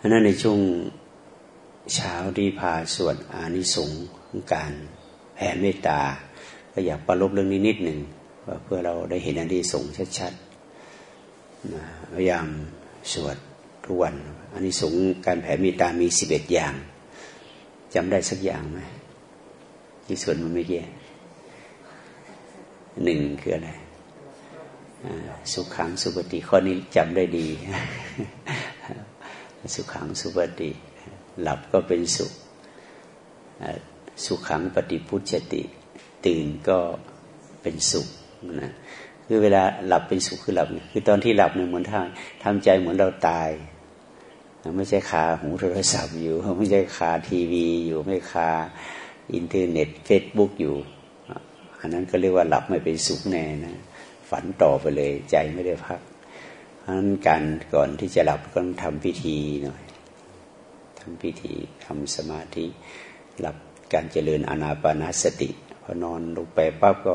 เพราะนั้นในช่วงเช้าที่พาสวดอานิสงส์ของการแผ่เมตตา ก็อยากประลบเรื่องนี้นิดหนึ่งเพื่อเราได้เห็นอานิสงส์ชัดๆพยายามสวดทุกวันอานิสงส์การแผ่เมตตามีสิบเอ็ดอย่างจำได้สักอย่างไหมที่สวดมันไม่เกี่หนึ่งคืออะไรสุขังสุปะติข้อนี้จำได้ดี สุขังสุปะติ หลับก็เป็นสุข สุขัง ปะฏิพุชฌะติ ตื่นก็เป็นสุขนะคือเวลาหลับเป็นสุขคือหลับ คือตอนที่หลับเนี่ยเหมือนทางทำใจเหมือนเราตาย ไม่ใช่คาหูโทรศัพท์อยู่ ไม่ใช่คาทีวีอยู่ไม่คาอินเทอร์เน็ตเฟซบุ๊กอยู่ อันนั้นก็เรียกว่าหลับไม่เป็นสุขแน่นะ ฝันต่อไปเลยใจไม่ได้พัก เพราะนั้นการก่อนที่จะหลับก็ต้องทำพิธีหน่อยทำพิธีทำสมาธิหลับการเจริญอนาปานาสติพอนอนลงไปปั๊บก็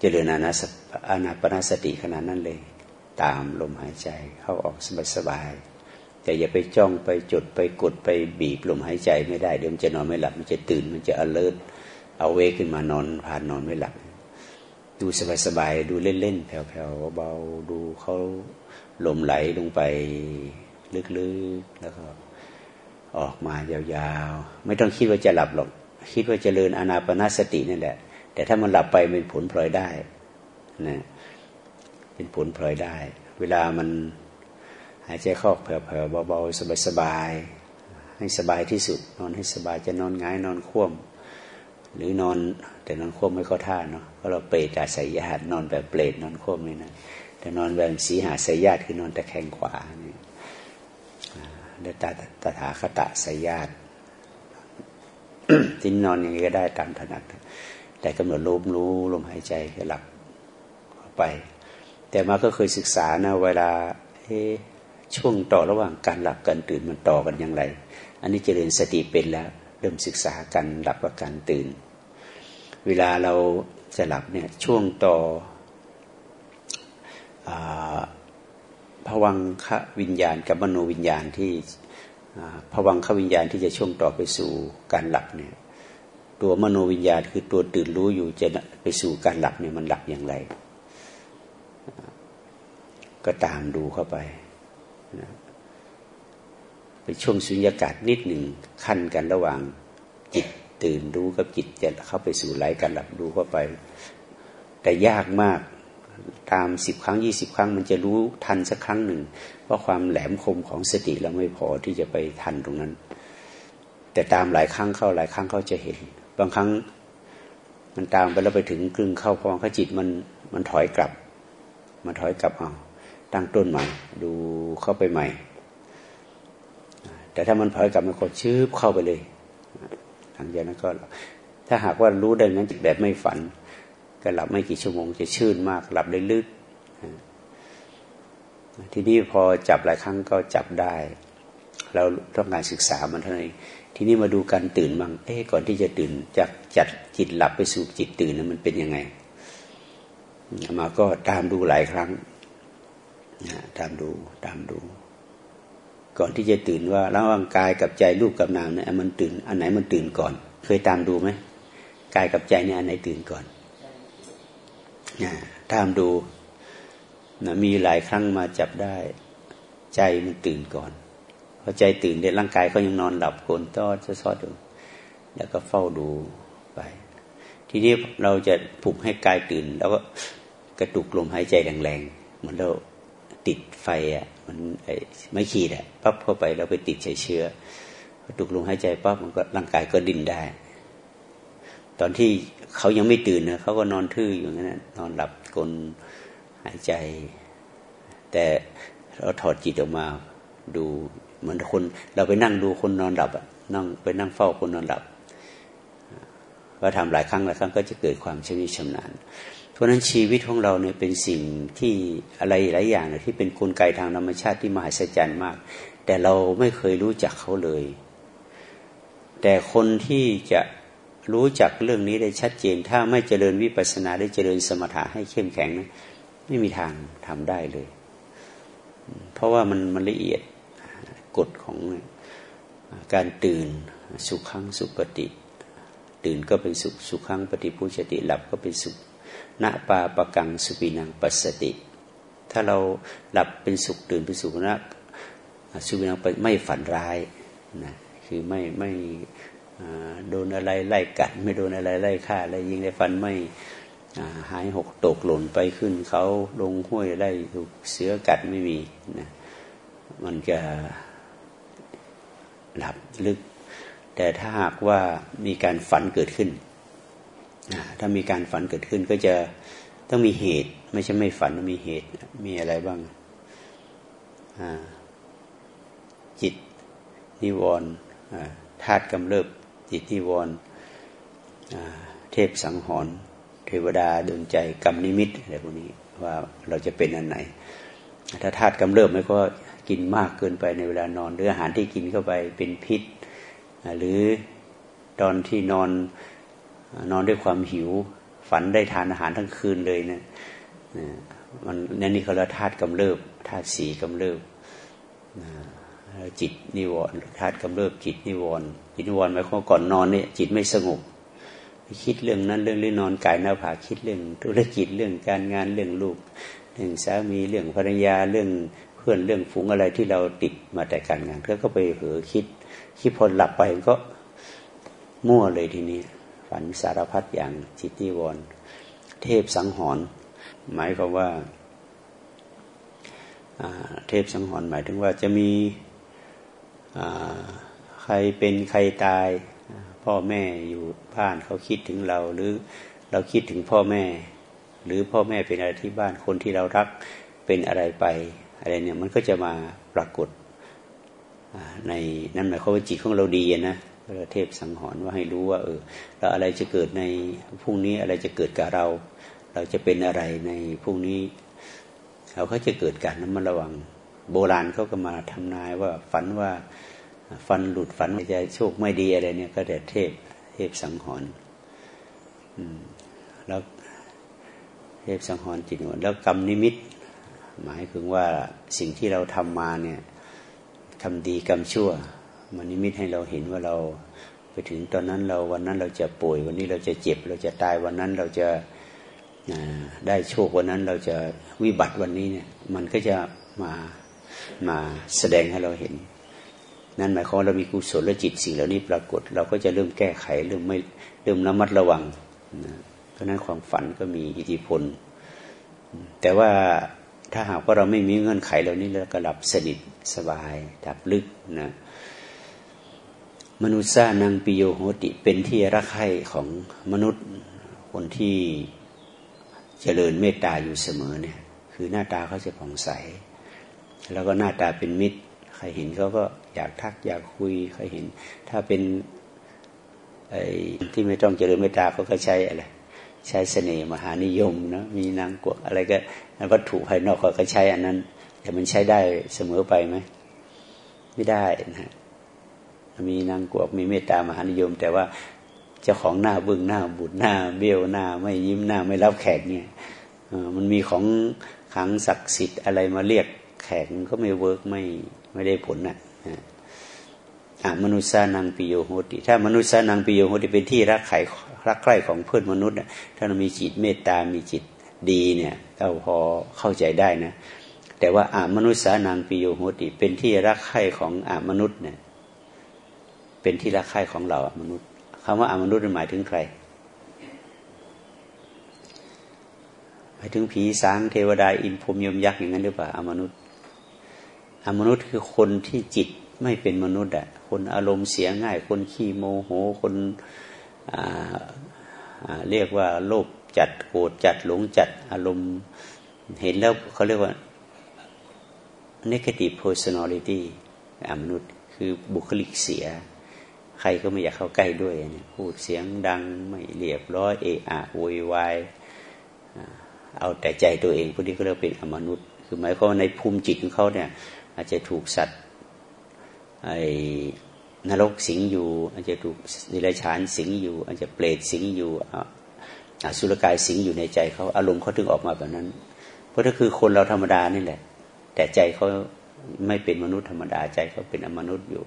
เจริญอนาอนาปนาสติขนาดนั้นเลย ตามลมหายใจเข้าออกสบายๆแต่อย่าไปจ้องไปจดไปกดไปบีบลมหายใจไม่ได้เดี๋ยวมันจะนอนไม่หลับมันจะตื่นมันจะ alert เอาเวขึ้นมานอนผ่านนอนไม่หลับ ดูสบายๆ ดูเล่นๆ แผ่วๆ เบาๆ ดูเขาลมไหลลงไปลึกๆ แล้วก็ออกมายาวๆ ไม่ต้องคิดว่าจะหลับหรอก คิดว่าจเจริญอานาปนาสตินั่นแหละ แต่ถ้ามันหลับไปเป็นผลพลอยได้นะเป็นผลพลอยได้ เวลามันหายใจเข้าแผ่วๆ เบาๆ สบายๆ ให้สบายที่สุด นอนให้สบายจะนอนง่ายนอนคว่ำ หรือนอนแต่นอนคว่ำไม่เข้าท่าเนาะเพราะเราเปรตอาศัยญาตินอนแบบเปรตนอนคว่ำเลยนะแต่นอนแบบสีหาสายญาติคือนอนตะแคงขวาเนี่ยเดตาตถาคตะสายญาติทิ้นนอนอย่างนี้ก็ได้ตามถนัด แต่กำหนดลมรู้ลมหายใจหลับไป แต่มาก็เคยศึกษานะเวลาช่วงต่อระหว่างการหลับกันตื่นมันต่อกันอย่างไร อันนี้เจริญสติเป็นแล้ว ริ่มศึกษากันหลับกับการตื่น เวลาเราจะหลับเนี่ยช่วงต่อผวังควิญญาณกับมโนวิญญาณที่ผวังควิญญาณที่จะช่วงต่อไปสู่การหลับเนี่ยตัวมโนวิญญาณคือตัวตื่นรู้อยู่จะไปสู่การหลับเนี่ยมันหลับอย่างไร ก็ตามดูเข้าไปนะ ไปช่วงสุญญากาศนิดหนึ่งขั้นกันระหว่างจิตตื่นรู้กับจิตจะเข้าไปสู่ไหลการหลับดูเข้าไป แต่ยากมากตามสิบครั้งยี่สิบครั้ง มันจะรู้ทันสักครั้งหนึ่งเพราะความแหลมคมของสติเราไม่พอที่จะไปทันตรงนั้น แต่ตามหลายครั้งเข้าหลายครั้งเขาจะเห็น บางครั้งมันตามไปแล้วไปถึงครึ่งเข้าพองขจิตมันมันถอยกลับ มันถอยกลับเอาตั้งต้นใหม่ ดูเข้าไปใหม่ แต่ถ้ามันถอยกลับมันก็ชื้อเข้าไปเลยหลังจากนั้นก็ ถ้าหากว่ารู้ได้นั้นแบบไม่ฝัน ก็หลับไม่กี่ชั่วโมงจะชื่นมาก หลับได้ลึกทีนี้พอจับหลายครั้งก็จับได้ เราต้องการศึกษามันเท่านั้นทีนี้มาดูการตื่นบ้างเอ๊ก่อนที่จะตื่นจากจัดจิตหลับไปสู่จิตตื่นนั้นมันเป็นยังไงมาก็ตามดูหลายครั้งตามดูตามดู ก่อนที่จะตื่นว่าระหว่างกายกับใจรูปกับนามเนี่ยมันตื่น อันไหนมันตื่นก่อน เคยตามดูไหมกายกับใจเนี่ยอันไหนตื่นก่อนตามดูนะมีหลายครั้งมาจับได้ ใจมันตื่นก่อนพอใจตื่นเด็ร่างกายก็ยังนอนหลับโกนต้อจะซอดอยู่แล้วก็เฝ้าดูไป ทีนี้เราจะปลุกให้กายตื่น แล้วก็กระตุกลมหายใจแรงๆเหมือนเราติดไฟอะ มันไอไม่ขีดอะปั๊บเข้าไปเราไปติดเชื้อกระตุกลมหายใจปั๊บมันก็ร่างกายก็ดิ้นได้ ตอนที่เขายังไม่ตื่นนะเขาก็นอนทื่ออยู่นั่นนอนหลับกลนหายใจ แต่เราถอดจิตออกมาดูเหมือนคน เราไปนั่งดูคนนอนหลับอะนั่งไปนั่งเฝ้าคนนอนหลับก็ทำหลายครั้งหลายครั้งก็จะเกิดความชำนิชำนาญ เพราะนั้นชีวิตของเราเนี่ยเป็นสิ่งที่อะไรหลายอย่างที่เป็นกลไกทางธรรมชาติที่มหัศจรรย์มาก แต่เราไม่เคยรู้จักเขาเลย แต่คนที่จะรู้จักเรื่องนี้ได้ชัดเจน ถ้าไม่เจริญวิปัสสนาได้เจริญสมถะให้เข้มแข็งนะไม่มีทางทำได้เลย เพราะว่ามันมันละเอียดกฎของการตื่นสุขขังสุปฏิตื่นก็เป็นสุขสุขขังปฏิพุชติหลับก็เป็นสุข ณปาปกังสุปินังปัสสติ ถ้าเราหลับเป็นสุขตื่นเป็นสุขนะสุปินังไม่ฝันร้ายนะคือไม่ไม่โดนอะไรไล่กัด ไม่โดนอะไรไล่ฆ่าอะไรยิงไล่ฟันไม่หายหกตกหล่นไปขึ้นเขาลงห้วยไล่ถูกเสือกัดไม่มีนะมันจะหลับลึก แต่ถ้าหากว่ามีการฝันเกิดขึ้น ถ้ามีการฝันเกิดขึ้นก็จะต้องมีเหตุ ไม่ใช่ไม่ฝันมีเหตุมีอะไรบ้างจิตนิวรณ์ธาตุกำเริบจิตนิวรณ์เทพสังหรณ์เทวดาดวงใจกรรมนิมิตอะไรพวกนี้ว่าเราจะเป็นอันไหน ถ้าธาตุกำเริบไม่ก็กินมากเกินไปในเวลานอน หรืออาหารที่กินเข้าไปเป็นพิษ หรือตอนที่นอน นอนด้วยความหิว ฝันได้ทานอาหารทั้งคืนเลยเนะมันนั่นนี่เขาเรียกธาตุกำเริบธาตุสีกำเริบจิตนิวรณ์ธาตุกำเริบจิตนิวรณ์จิตนิวรณ์หมายความก่อนนอนเนี่ยจิตไม่สงบคิดเรื่องนั้นเรื่องนี้นอนกายหน้าผาคิดเรื่องธุรกิจเรื่องการงานเรื่องลูกเรื่องสามีเรื่องภรรยาเรื่องเพื่อนเรื่องฝูงอะไรที่เราติดมาแต่การงานก็ก็ไปเผลอคิด คิดพอหลับไปก็มั่วเลยทีนี้ ฝันสารพัดอย่างจิตนิวรณ์เทพสังหรณ์หมายความว่าเทพสังหรณ์หมายถึงว่าจะมีใครเป็นใครตาย พ่อแม่อยู่บ้านเขาคิดถึงเราหรือเราคิดถึงพ่อแม่ หรือพ่อแม่เป็นอะไรที่บ้านคนที่เรารักเป็นอะไรไปอะไรเนี่ยมันก็จะมาปรากฏในนั่นหมายความว่าจิตของเราดีนะพระ เทพสังหรณ์ว่าให้รู้ว่า เออเราอะไรจะเกิดในพรุ่งนี้อะไรจะเกิดกับเรา เราจะเป็นอะไรในพรุ่งนี้เราก็จะเกิดการนั้นมาระวัง โบราณเขาก็มาทำนายว่าฝันว่าฟันหลุดฝันจะโชคไม่ดีอะไรเนี่ย ก็แต่เทพเทพสังหรณ์แล้วเทพสังหรณ์จิตแล้วกรรมนิมิต หมายถึงว่าสิ่งที่เราทำมาเนี่ยทำดีกรรมชั่ว มันนิมิตให้เราเห็นว่าเราไปถึงตอนนั้นเราวันนั้นเราจะป่วย วันนี้เราจะเจ็บ เราจะตายวันนั้นเราจะได้โชควันนั้นเราจะวิบัติวันนี้เนี่ย มันก็จะมามาแสดงให้เราเห็น นั่นหมายความเรามีกุศลจิตสิ่งเหล่านี้ปรากฏ เราก็จะเริ่มแก้ไขเริ่มไม่เริ่มระมัดระวังนะเพราะนั้นความฝันก็มีอิทธิพล แต่ว่าถ้าหากว่าเราไม่มีเงื่อนไขเหล่านี้เราก็หลับสนิทสบายดับลึกนะ มนุษย์ซานังปิโยโหติเป็นที่รักใคร่ของมนุษย์คนที่เจริญเมตตาอยู่เสมอเนี่ย คือหน้าตาเขาจะผ่องใส แล้วก็หน้าตาเป็นมิตร ใครเห็นเขาก็อยากทักอยากคุยใครเห็น ถ้าเป็นไอ้ที่ไม่ต้องเจริญเมตตาเขาก็ใช้อะไรใช้เสน่ห์มหานิยมนะมีนางกวกอะไรก็วัตถุภายนอกเขาก็ใช้อันนั้น แต่มันใช้ได้เสมอไปไหมไม่ได้นะ มีนางกวกมีเมตตามหานิยม แต่ว่าเจ้าของหน้าบึ้งหน้าบุดหน้า เบี้ยวหน้า ไม่ยิ้มหน้าไม่รับแขกเนี่ยมันมีของขังศักดิ์สิทธิ์อะไรมาเรียกแขกก็ไม่เวิร์กไม่ไม่ได้ผลนะ่ะมนุษย์านังปิโยโหติถ้ามนุษย์านังปิโยโหติเป็นที่รักใครรักใคร่ของเพื่อนมนุษย์ถ้าเรามีจิตเมตตา มีจิตดีเนี่ยเราพอเข้าใจได้นะ แต่ว่าอามนุษย์านังปิโยโหติเป็นที่รักใคร่ของอามนุษย์เนี่ย เป็นที่รักใคร่ของเราอมนุษย์คำว่าอมนุษย์หมายถึงใครหมายถึงผีสางเทวดาอินพรมยมยักษ์อย่างนั้นหรือเปล่าอมนุษย์อมนุษย์คือคนที่จิตไม่เป็นมนุษย์อะคนอารมณ์เสียง่าย คนขี้โมโหคนเรียกว่าโลภจัดโกรธจัดหลงจัดอารมณ์เห็นแล้วเขาเรียกว่า negative personality อมนุษย์คือบุคลิกเสีย ครก็ไม่อยากเข้าใกล้ด้วยเนี่ยพูดเสียงดังไม่เรียบร้อยเอะอะโวยวายเอาแต่ใจตัวเองพวกนี้ก็เรียกเป็นอมนุษย์ คือหมายความว่าในภูมิจิตของเขาเนี่ย อาจจะถูกสัตว์ไอ้นรกสิงอยู่ อาจจะถูกนิรชานสิงอยู่ อาจจะเปรตสิงอยู่อสุรกายสิงอยู่ในใจเขาอารมณ์เขาถึงออกมาแบบนั้น เพราะถ้าคือคนเราธรรมดานี่แหละ แต่ใจเขาไม่เป็นมนุษย์ธรรมดาใจเขาเป็นอมนุษย์อยู่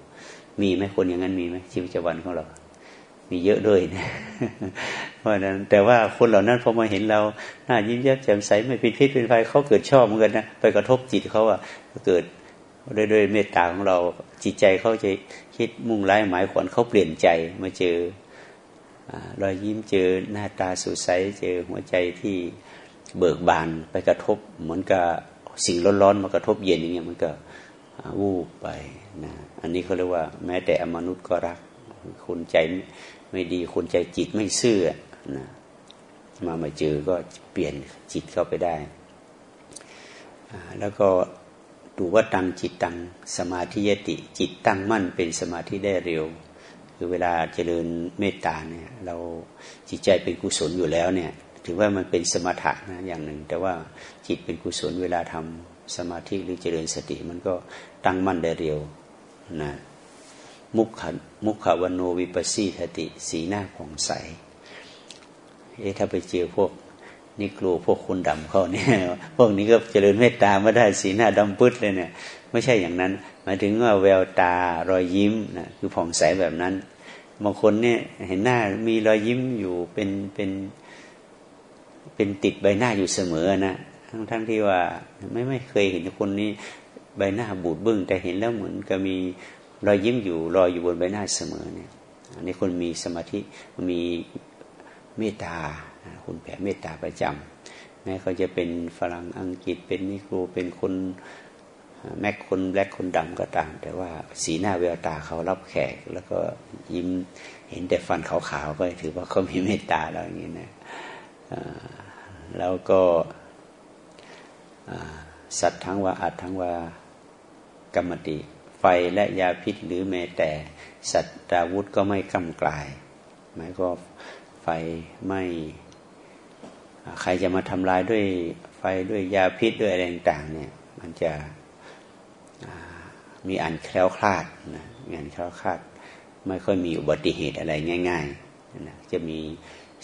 มีไหมคนอย่างนั้นมีไหมชีวิตประจำวันของเรา มีเยอะด้วยนะเพราะนั้น แต่ว่าคนเหล่านั้นพอมาเห็นเราหน้ายิ้มแย้มแจ่มใสไม่ผิดพิษเป็นไฟเขาเกิดชอบเหมือนกันนะไปกระทบจิตเขาอะเกิดด้วยด้วยเมตตาของเราจิตใจเขาจะคิดมุ่งร้ายหมายขวัญเขาเปลี่ยนใจมาเจอรอยยิ้มเจอหน้าตาสดใสเจอหัวใจที่เบิกบานไปกระทบ เหมือนกับสิ่งร้อนๆมากระทบเย็นอย่างเงี้ยมันก็วูบไป นะอันนี้เขาเรียกว่า แม้แต่อมนุษย์ก็รัก คนใจไม่ดีคนใจจิตไม่ซื่อนะมามาเจอก็เปลี่ยนจิตเข้าไปได้ แล้วก็ดูว่าตังจิตตังสมาธิยติ จิตตั้งมั่นเป็นสมาธิได้เร็ว คือเวลาเจริญเมตตาเนี่ยเราจิตใจเป็นกุศลอยู่แล้วเนี่ยถือว่ามันเป็นสมถะนะอย่างหนึ่ง แต่ว่าจิตเป็นกุศลเวลาทำสมาธิหรือเจริญสติ มันก็ตั้งมั่นได้เร็ว นะมุขมุขวันโนวิปัสสีทติ สีหน้าผ่องใส เอ๊ะถ้าไปเจอพวกนี่กลัวพวกคนดำเขาเนี่ย พวกนี้ก็เจริญเมตตาไม่ได้สีหน้าดำปึ๊ดเลยเนี่ย ไม่ใช่อย่างนั้น หมายถึงว่าแววตารอยยิ้มนะคือผ่องใสแบบนั้นบางคนเนี่ยเห็นหน้ามีรอยยิ้มอยู่เป็นเป็นเป็นติดใบหน้าอยู่เสมอนะทั้งทั้งที่ว่าไม่ไม่เคยเห็นคนนี้ ใบหน้าบูดบึ้งแต่เห็นแล้วเหมือนกับมีรอยยิ้มอยู่รอยอยู่บนใบหน้าเสมอเนี่ยอันนี้คนมีสมาธิมีเมตตาคุณแผ่เมตตาประจำแม้เขาจะเป็นฝรั่งอังกฤษเป็นนิโครเป็นคนแม็กคนแบล็กคนดำก็ตาม แต่ว่าสีหน้าแววตาเขารับแขก แล้วก็ยิ้มเห็นแต่ฟันขาวๆก็ถือว่าเขามีเมตตาเราอย่างนี้นะแล้วก็สัตว์ทั้งว่าอัดทั้งว่า กรรมติ ไฟและยาพิษหรือแม้แต่สัตว์ดาวุธก็ไม่กำกลาย หมายก็ไฟไม่ใครจะมาทำลายด้วยไฟด้วยยาพิษด้วยอะไรต่างเนี่ย มันจะมีอันแคล้วคลาดนะมีอันแคล้วคลาด ไม่ค่อยมีอุบัติเหตุอะไรง่ายๆนะจะมี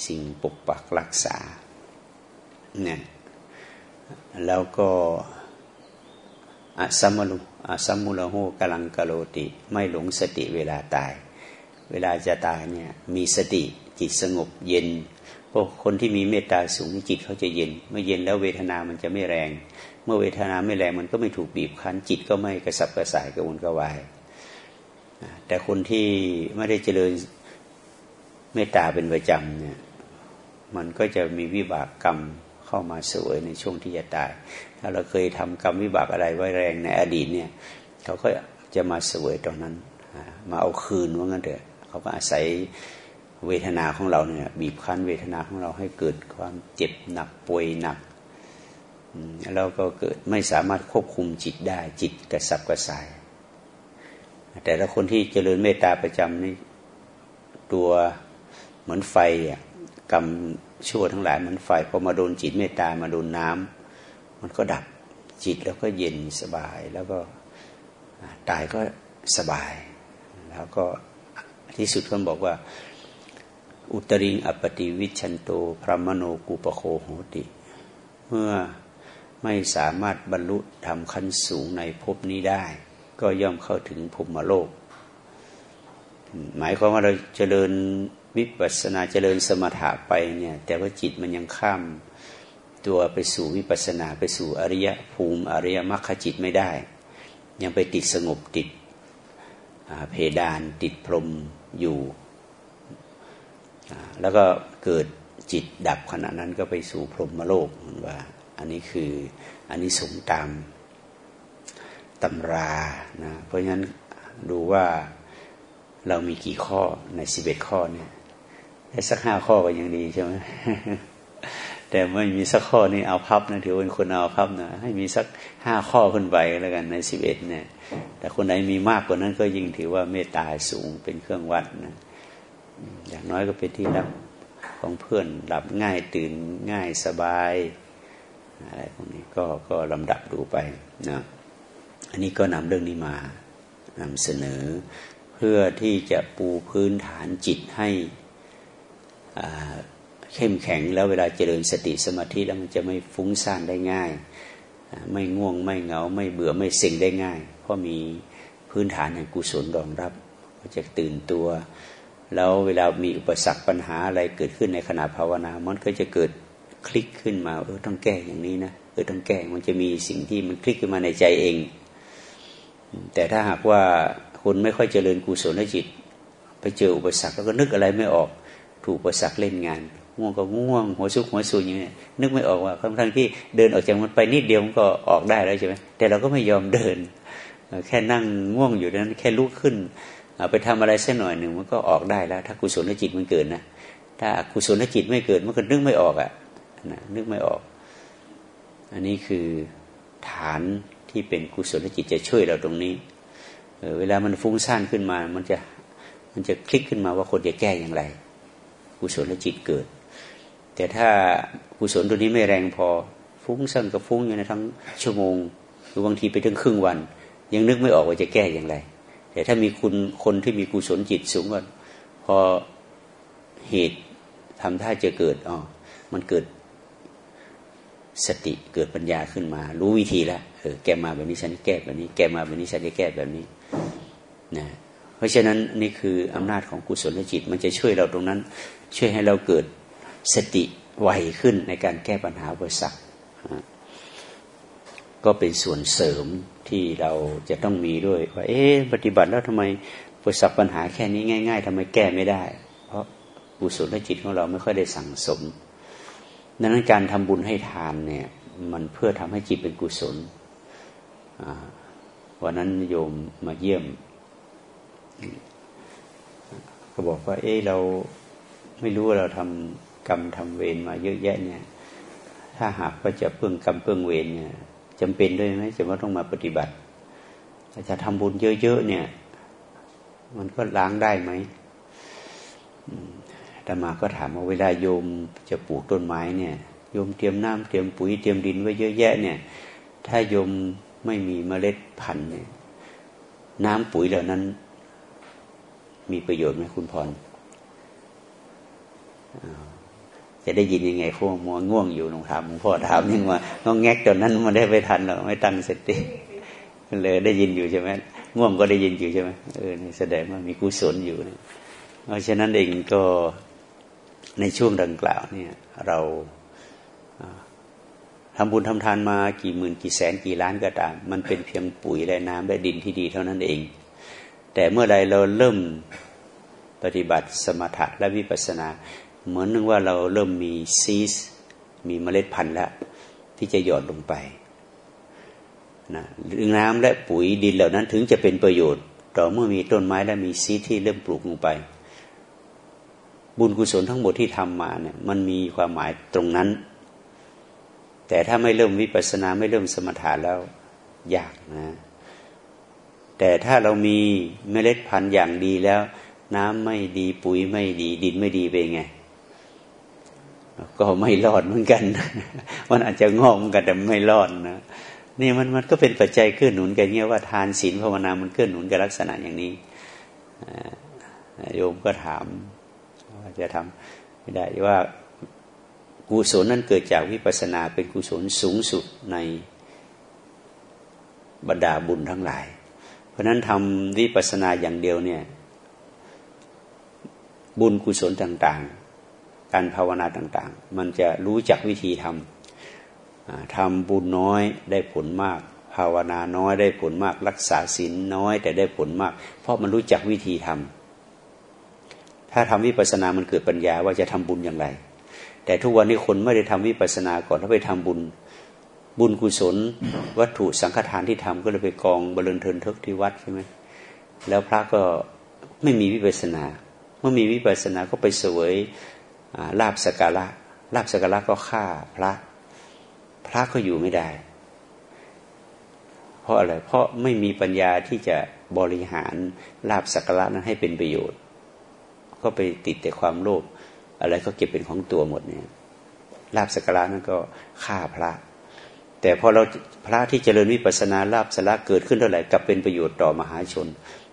สิ่งปกปักรักษาเนี่ยแล้วก็ อสัมลุอสัมมุลโหกลังกโลติ ไม่หลงสติเวลาตาย เวลาจะตายเนี่ยมีสติจิตสงบเย็นพวกคนที่มีเมตตาสูงจิตเขาจะเย็น เมื่อเย็นแล้วเวทนามันจะไม่แรง เมื่อเวทนาไม่แรงมันก็ไม่ถูกบีบคั้น จิตก็ไม่กระสับกระส่ายกระวนกระวาย แต่คนที่ไม่ได้เจริญเมตตาเป็นประจำเนี่ยมันก็จะมีวิบากกรรมเข้ามาสวยในช่วงที่จะตาย ถ้าเราเคยทำกรรมวิบากอะไรไว้แรงในอดีตเนี่ยเขาก็จะมาสวยตรงนั้น มาเอาคืนว่างั้นเถอะเขาก็อาศัยเวทนาของเราเนี่ยบีบคั้นเวทนาของเราให้เกิดความเจ็บหนักป่วยหนักแล้วก็เกิดไม่สามารถควบคุมจิตได้จิตกระสับกระส่าย แต่ละคนที่เจริญเมตตาประจำนี่ตัวเหมือนไฟกรรมชั่วทั้งหลายเหมือนไฟพอมาโดนจิตเมตตามาโดนน้ำ มันก็ดับจิตแล้วก็เย็นสบายแล้วก็ตายก็สบาย แล้วก็ที่สุดท่านบอกว่า อุตริงอปติวิชันโต พระมโนกุปโคโหติ เมื่อไม่สามารถบรรลุทำขั้นสูงในภพนี้ได้ ก็ย่อมเข้าถึงภูมิโลก หมายความว่าเราเจริญวิปัสสนาเจริญสมถะไปเนี่ย แต่ว่าจิตมันยังข้าม ตัวไปสู่วิปัสนาไปสู่อริยภูมิ อริยมรรคจิตไม่ได้ ยังไปติดสงบติดเพดานติดพรมอยู่ แล้วก็เกิดจิตดับขณะนั้นก็ไปสู่พรหมโลกว่า อันนี้คืออันนี้สงตามตำรานะเพราะฉะนั้นดูว่าเรามีกี่ข้อในสิบเอ็ดข้อเนี่ยได้สักห้าข้อก็ยังดีใช่ไหม แต่ไม่มีสักข้อนี่เอาพับนะถือเป็นคนเอาพับนะให้มีสักห้าข้อขึ้นไปแล้วกันในสิบเอ็ดเนี่ย แต่คนไหนมีมากกว่านั้นก็ยิ่งถือว่าเมตตาสูงเป็นเครื่องวัดนะอย่างน้อยก็เป็นที่รับของเพื่อนหลับง่ายตื่นง่ายสบายอะไรพวกนี้ก็ก็ลำดับดูไปนะอันนี้ก็นำเรื่องนี้มานำเสนอ เพื่อที่จะปูพื้นฐานจิตให้ เข้มแข็งแล้วเวลาเจริญสติสมาธิแล้วมันจะไม่ฟุ้งซ่านได้ง่าย ไม่ง่วงไม่เหงา ไม่เบื่อไม่เซ็งได้ง่าย เพราะมีพื้นฐานแห่งกุศลรองรับก็จะตื่นตัว แล้วเวลามีอุปสรรคปัญหาอะไรเกิดขึ้นในขณะภาวนา มันก็จะเกิดคลิกขึ้นมาเออต้องแก้อย่างนี้นะเออต้องแก้มันจะมีสิ่งที่มันคลิกขึ้นมาในใจเอง แต่ถ้าหากว่าคุณไม่ค่อยเจริญกุศลจิต ไปเจออุปสรรคแล้วก็นึกอะไรไม่ออกถูกอุปสรรคเล่นงาน ง่วงก็ง่วง หัวซุกหัวซุยอย่างนี้นึกไม่ออกว่าทั้งที่เดินออกจากมันไปนิดเดียวมันก็ออกได้แล้วใช่ไหมแต่เราก็ไม่ยอมเดิน แค่นั่งง่วงอยู่นั้น แค่ลุกขึ้นไปทำอะไรสักหน่อยหนึ่งมันก็ออกได้แล้ว ถ้ากุศลจิตมันเกิดนะถ้ากุศลจิตไม่เกิดมันก็นึกไม่ออกอะนะนึกไม่ออก อันนี้คือฐานที่เป็นกุศลจิตจะช่วยเราตรงนี้เวลามันฟุ้งซ่านขึ้นมา มันจะมันจะคลิกขึ้นมาว่าคนจะแก้อย่างไร กุศลจิตเกิด แต่ถ้ากุศลตัวนี้ไม่แรงพอ ฟุ้งซ่านกับฟุ้งอยู่ในทั้งชั่วโมง หรือบางทีไปถึงครึ่งวัน ยังนึกไม่ออกว่าจะแก้อย่างไร แต่ถ้ามีคุณคนที่มีกุศลจิตสูงกว่าพอเหตุทำท่าจะเกิดอ๋อมันเกิดสติเกิดปัญญาขึ้นมา รู้วิธีแล้วเออแกมาแบบนี้ฉันแก้แบบนี้ แกมาแบบนี้ฉันจะแก้แบบนี้นะเพราะฉะนั้นนี่คืออำนาจของกุศลจิต มันจะช่วยเราตรงนั้น ช่วยให้เราเกิด สติไวขึ้นในการแก้ปัญหาบริษัทก็เป็นส่วนเสริมที่เราจะต้องมีด้วยว่าเอ๊ะปฏิบัติแล้วทำไมบริษัทปัญหาแค่นี้ง่าย ๆทำไมแก้ไม่ได้ เพราะกุศลจิตของเราไม่ค่อยได้สั่งสมดังนั้นการทำบุญให้ทานเนี่ยมันเพื่อทำให้จิตเป็นกุศลวันนั้นโยมมาเยี่ยม ก็บอกว่า เอ้เราไม่รู้ว่าเราทำ กรรมทำเวรมาเยอะแยะเนี่ย ถ้าหากว่าจะเพิ่งกรรมเพิ่งเวรเนี่ยจำเป็นด้วยไหมจะว่าต้องมาปฏิบัติจะทำบุญเยอะๆเนี่ย มันก็ล้างได้ไหมธรรมาก็ถามว่าเวลาโยมจะปลูกต้นไม้เนี่ยโยมเตรียมน้ำเตรียมปุ๋ยเตรียมดินไว้เยอะแยะเนี่ย ถ้าโยมไม่มีเมล็ดพันธุ์เนี่ย น้ำปุ๋ยเหล่านั้น มีประโยชน์ไหมคุณพร จะได้ยินยังไงพวกมัวง่วงอยู่หลวงถามหลวงพ่อถามยังว่างงแงกจนนั้นมันได้ไปทันหรอกไม่ตั้งสติเลยได้ยินอยู่ใช่ไหมง่วงก็ได้ยินอยู่ใช่ไหมเออแสดงว่ามีกุศลอยู่เนี่ยเพราะฉะนั้นเองก็ในช่วงดังกล่าวเนี่ย เราทำบุญทำทานมากี่หมื่นกี่แสนกี่ล้านก็ตาม มันเป็นเพียงปุ๋ยและน้ำและดินที่ดีเท่านั้นเอง แต่เมื่อใดเราเริ่มปฏิบัติสมถะและวิปัสสนา เหมือนนึกว่าเราเริ่มมีซีส มีเมล็ดพันธุ์แล้ว ที่จะหยอดลงไปนะน้ำและปุ๋ยดินเหล่านั้นถึงจะเป็นประโยชน์ต่อเมื่อมีต้นไม้และมีซีที่เริ่มปลูกลงไป บุญกุศลทั้งหมดที่ทำมาเนี่ยมันมีความหมายตรงนั้น แต่ถ้าไม่เริ่มวิปัสสนาไม่เริ่มสมถะแล้วยากนะแต่ถ้าเรามีเมล็ดพันธุ์อย่างดีแล้ว น้ำไม่ดีปุ๋ยไม่ดี ดินไม่ดีเป็นไง ก็ไม่รอดเหมือนกัน มันอาจจะงอมกันแต่ไม่รอดนะนี่มันมันก็เป็นปัจจัยเกื้อหนุนกันเงี้ยว่าทานศีลภาวนา มันเกื้อหนุนกับลักษณะอย่างนี้โยมก็ถามว่าจะทำไม่ได้ว่ากุศลนั้นเกิดจากวิปัสนาเป็นกุศลสูงสุดในบรรดาบุญทั้งหลาย เพราะนั้นทำวิปัสนาอย่างเดียวเนี่ย บุญกุศลต่าง ๆ การภาวนาต่างๆ มันจะรู้จักวิธีทำทำบุญน้อยได้ผลมาก ภาวนาน้อยได้ผลมาก รักษาศีลน้อย แต่ได้ผลมาก เพราะมันรู้จักวิธีทำถ้าทำวิปัสสนามันเกิดปัญญาว่าจะทำบุญอย่างไร แต่ทุกวันนี้คนไม่ได้ทำวิปัสสนาก่อนถ้าไปทำบุญบุญกุศล วัตถุสังฆทานที่ทำก็เลยไปกองบริเวณเทินเทกที่วัดใช่ไหมแล้วพระก็ไม่มีวิปัสสนา เมื่อมีวิปัสสนาก็ไปเสวย ลาบสการะลาบสการะก็ฆ่าพระ พระก็อยู่ไม่ได้ เพราะอะไร เพราะไม่มีปัญญาที่จะบริหารลาบสการะนั้นให้เป็นประโยชน์ ก็ไปติดแต่ความโลภอะไรก็เก็บเป็นของตัวหมดเนี่ยลาบสการะนั่นก็ฆ่าพระ แต่พอเราพระที่เจริญวิปัสนาลาบสละเกิดขึ้นเท่าไหร่กลับเป็นประโยชน์ต่อมหาชน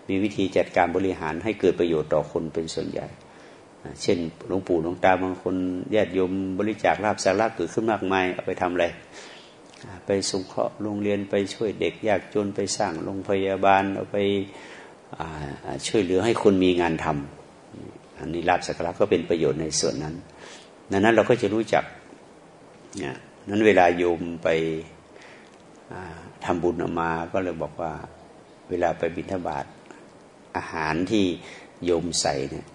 มีวิธีจัดการบริหารให้เกิดประโยชน์ต่อคนเป็นส่วนใหญ่ เช่นหลวงปู่หลวงตาบางคนญาติโยมบริจาคลาบสาระเกิดขึ้นมากมายเอาไปทำอะไร ไปสงเคราะห์โรงเรียนไปช่วยเด็กยากจนไปสร้างโรงพยาบาลเอาไปช่วยเหลือให้คนมีงานทำอันนี้ลาบสักการะก็เป็นประโยชน์ในส่วนนั้นดังนั้นเราก็จะรู้จักนั้นเวลาโยมไปทำบุญออกมาก็เลยบอกว่า เวลาไปบิณฑบาตอาหารที่โยมใส่เนี่ย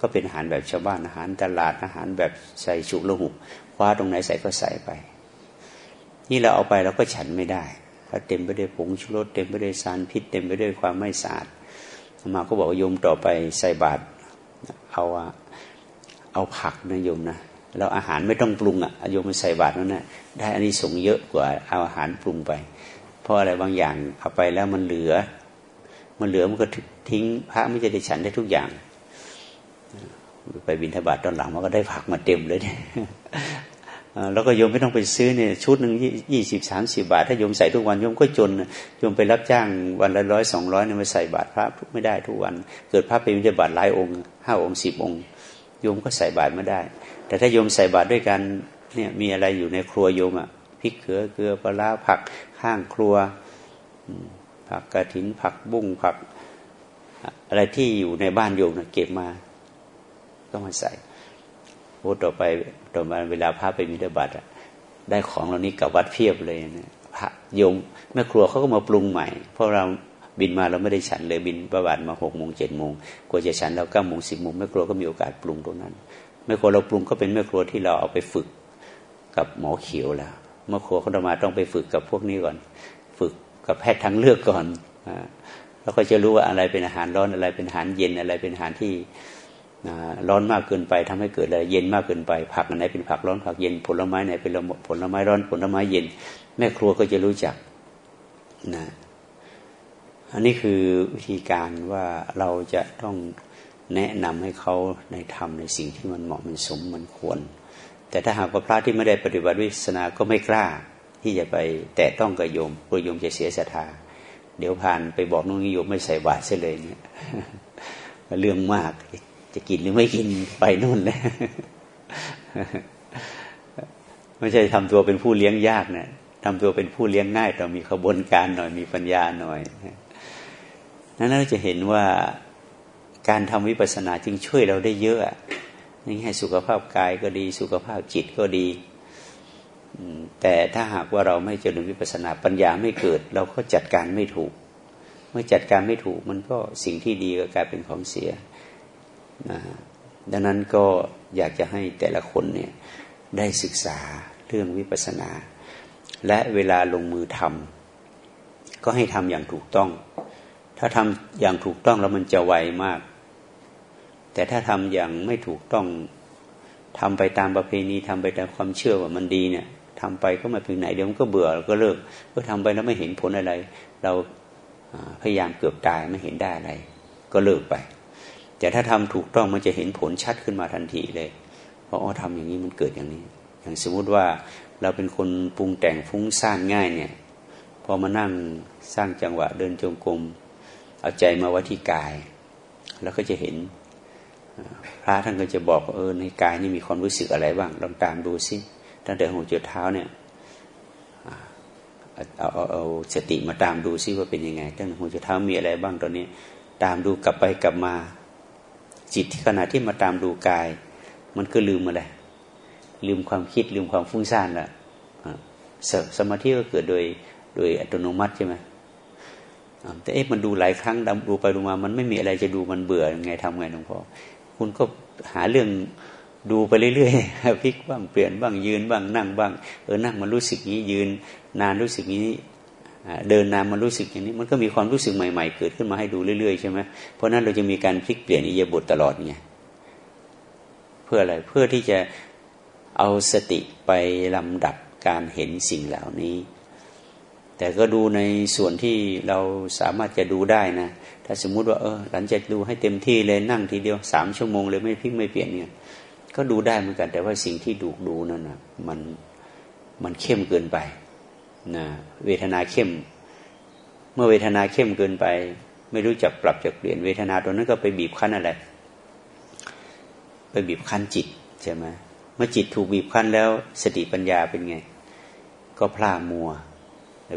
ก็เป็นอาหารแบบชาวบ้านอาหารตลาดอาหารแบบใส่ฉุกละหุกคว้าตรงไหนใส่ก็ใส่ไป นี่เราเอาไปเราก็ฉันไม่ได้ถ้าเต็มไปด้วยผงชูรสเต็มไปด้วยสารพิษ เต็มไปด้วยความไม่สะอาดมาก็บอกโยมต่อไปใส่บาตรเอาเอาผักนะโยมนะแล้วอาหารไม่ต้องปรุงอะโยมมาใส่บาตรนั่นนะได้อันนี้ส่งเยอะกว่าเอาอาหารปรุงไป เพราะอะไรบางอย่างเอาไปแล้วมันเหลือ มันเหลือมันก็ทิ้งพระไม่จะได้ฉันได้ทุกอย่าง ไปบินทบาทตอนหลังมันก็ได้ผักมาเต็มเลยนี่แล้วก็โยมไม่ต้องไปซื้อเนี่ยชุดหนึ่งยี่สิบสามสิบาท ถ้าโยมใส่ทุกวันโยมก็จนโยมไปรับจ้างวันละร้อยสองร้อยเนี่ยมาใส่บาทพระไม่ได้ทุกวัน เกิดพระไปบิณฑบาตหลายองค์ห้าองค์สิบองค์โยมก็ใส่บาทไม่ได้ แต่ถ้าโยมใส่บาทด้วยกันเนี่ยมีอะไรอยู่ในครัวโยมอะพริกเขือเกลือปลาผักข้างครัวผักกระถินผักบุ้งผัก อะไรที่อยู่ในบ้านโยมนะเก็บมา ก็มาใส่โอ้ต่อไปต่อมาเวลาพระไปมิถบัตได้ของเหล่านี้กับวัดเพียบเลยนะพระโยมแม่ครัวเขาก็มาปรุงใหม่ เพราะเราบินมาเราไม่ได้ฉันเลยบินประวัติมาหกโมงเจ็ดโมงกว่าจะฉันเราเก้าโมงสิบโมงแม่ครัวก็มีโอกาสปรุงตรงนั้นแม่ครัวเราปรุงก็เป็นแม่ครัวที่เราเอาไปฝึกกับหมอเขียวแล้วแม่ครัวเขาจะมาต้องไปฝึกกับพวกนี้ก่อน ฝึกกับแพทย์ทางเลือกก่อนแล้วก็จะรู้ว่าอะไรเป็นอาหารร้อนอะไรเป็นอาหารเย็นอะไรเป็นอาหารที่ ร้อนมากเกินไปทำให้เกิดอะไรเย็นมากเกินไป ผักไหนเป็นผักร้อนผักเย็นผลไม้ไหนเป็นผลไม้ร้อนผลไม้เย็น แม่ครัวก็จะรู้จักนะอันนี้คือวิธีการว่าเราจะต้องแนะนำให้เขาในทำในสิ่งที่มันเหมาะมันสมมันควร แต่ถ้าหากว่าพระที่ไม่ได้ปฏิบัติวิสนาก็ไม่กล้า ที่จะไปแตะต้องกับโยมกลัวโยมจะเสียศรัทธาเดี๋ยวผ่านไปบอกน้องนิยมไม่ใส่บาตรเสียเลยเนี่ยเรื่องมาก จะกินหรือไม่กินไปนู่นเลยไม่ใช่ทำตัวเป็นผู้เลี้ยงยากนะทำตัวเป็นผู้เลี้ยงง่ายต้องมีขบวนการหน่อยมีปัญญาหน่อยนั้นเราจะเห็นว่าการทำวิปัสสนาจึงช่วยเราได้เยอะนี่ให้สุขภาพกายก็ดี สุขภาพจิตก็ดีแต่ถ้าหากว่าเราไม่เจริญวิปัสสนาปัญญาไม่เกิด เราก็จัดการไม่ถูก เมื่อจัดการไม่ถูกมันก็สิ่งที่ดีก็กลายเป็นของเสีย ดังนั้นก็อยากจะให้แต่ละคนเนี่ยได้ศึกษาเรื่องวิปัสสนา และเวลาลงมือทำก็ให้ทำอย่างถูกต้อง ถ้าทำอย่างถูกต้องแล้วมันจะไวมาก แต่ถ้าทำอย่างไม่ถูกต้องทำไปตามประเพณีทำไปตามความเชื่อว่ามันดีเนี่ยทำไปก็มาถึงไหนเดี๋ยวมันก็เบื่อก็เลิกก็ทำไปแล้วไม่เห็นผลอะไร เราพยายามเกือบตายไม่เห็นได้อะไร ก็เลิกไป แต่ถ้าทำถูกต้องมันจะเห็นผลชัดขึ้นมาทันทีเลยเพราะอ๋อทำอย่างนี้มันเกิดอย่างนี้ อย่างสมมุติว่าเราเป็นคนปรุงแต่งฟุ้งซ่านง่ายเนี่ยพอมานั่งสร้างจังหวะเดินจงกรมเอาใจมาไว้ที่กาย แล้วก็จะเห็นพระท่านก็จะบอกเออในกายนี่มีความรู้สึกอะไรบ้างลองตามดูซิตั้งแต่หัวจดเท้าเนี่ยเอาเอาเอาสติมาตามดูซิว่าเป็นยังไงตั้งแต่หัวจดเท้ามีอะไรบ้างตอนนี้ ตามดูกลับไปกลับมา จิตขณะที่มาตามดูกาย มันก็ลืมอะไรลืมความคิดลืมความฟุ้งซ่านละสสมาธิก็เกิดโดยโดยอัตโนมัติใช่ไหมแต่เอ๊ะมันดูหลายครั้งดำดูไปดูมา มันไม่มีอะไรจะดูมันเบื่อยังไงทำไงหลวงพ่อคุณก็หาเรื่องดูไปเรื่อยๆพลิกบ้างเปลี่ยนบ้างยืนบ้างนั่งบ้างเออนั่งมันรู้สึกนี้ยืน นานรู้สึกนี้ เดินนานมันรู้สึกอย่างนี้ มันก็มีความรู้สึกใหม่ ๆ เกิดขึ้นมาให้ดูเรื่อยๆใช่ไหมเพราะนั้นเราจะมีการพลิกเปลี่ยนอิยาบทตลอดไงเพื่ออะไรเพื่อที่จะเอาสติไปลำดับการเห็นสิ่งเหล่านี้ แต่ก็ดูในส่วนที่เราสามารถจะดูได้นะ ถ้าสมมุติว่าเออหลังจากดูให้เต็มที่เลยนั่งทีเดียวสามชั่วโมงเลยไม่พลิกไม่เปลี่ยนเนี่ยก็ดูได้เหมือนกัน แต่ว่าสิ่งที่ดูดูนั่นนะมันมันเข้มเกินไป นะเวทนาเข้ม เมื่อเวทนาเข้มเกินไป ไม่รู้จักปรับจักเปลี่ยนเวทนาตัวนั้นก็ไปบีบคั้นอะไร ไปบีบคั้นจิตใช่ไหมเมื่อจิตถูกบีบคั้นแล้วสติปัญญาเป็นไง ก็พลามัว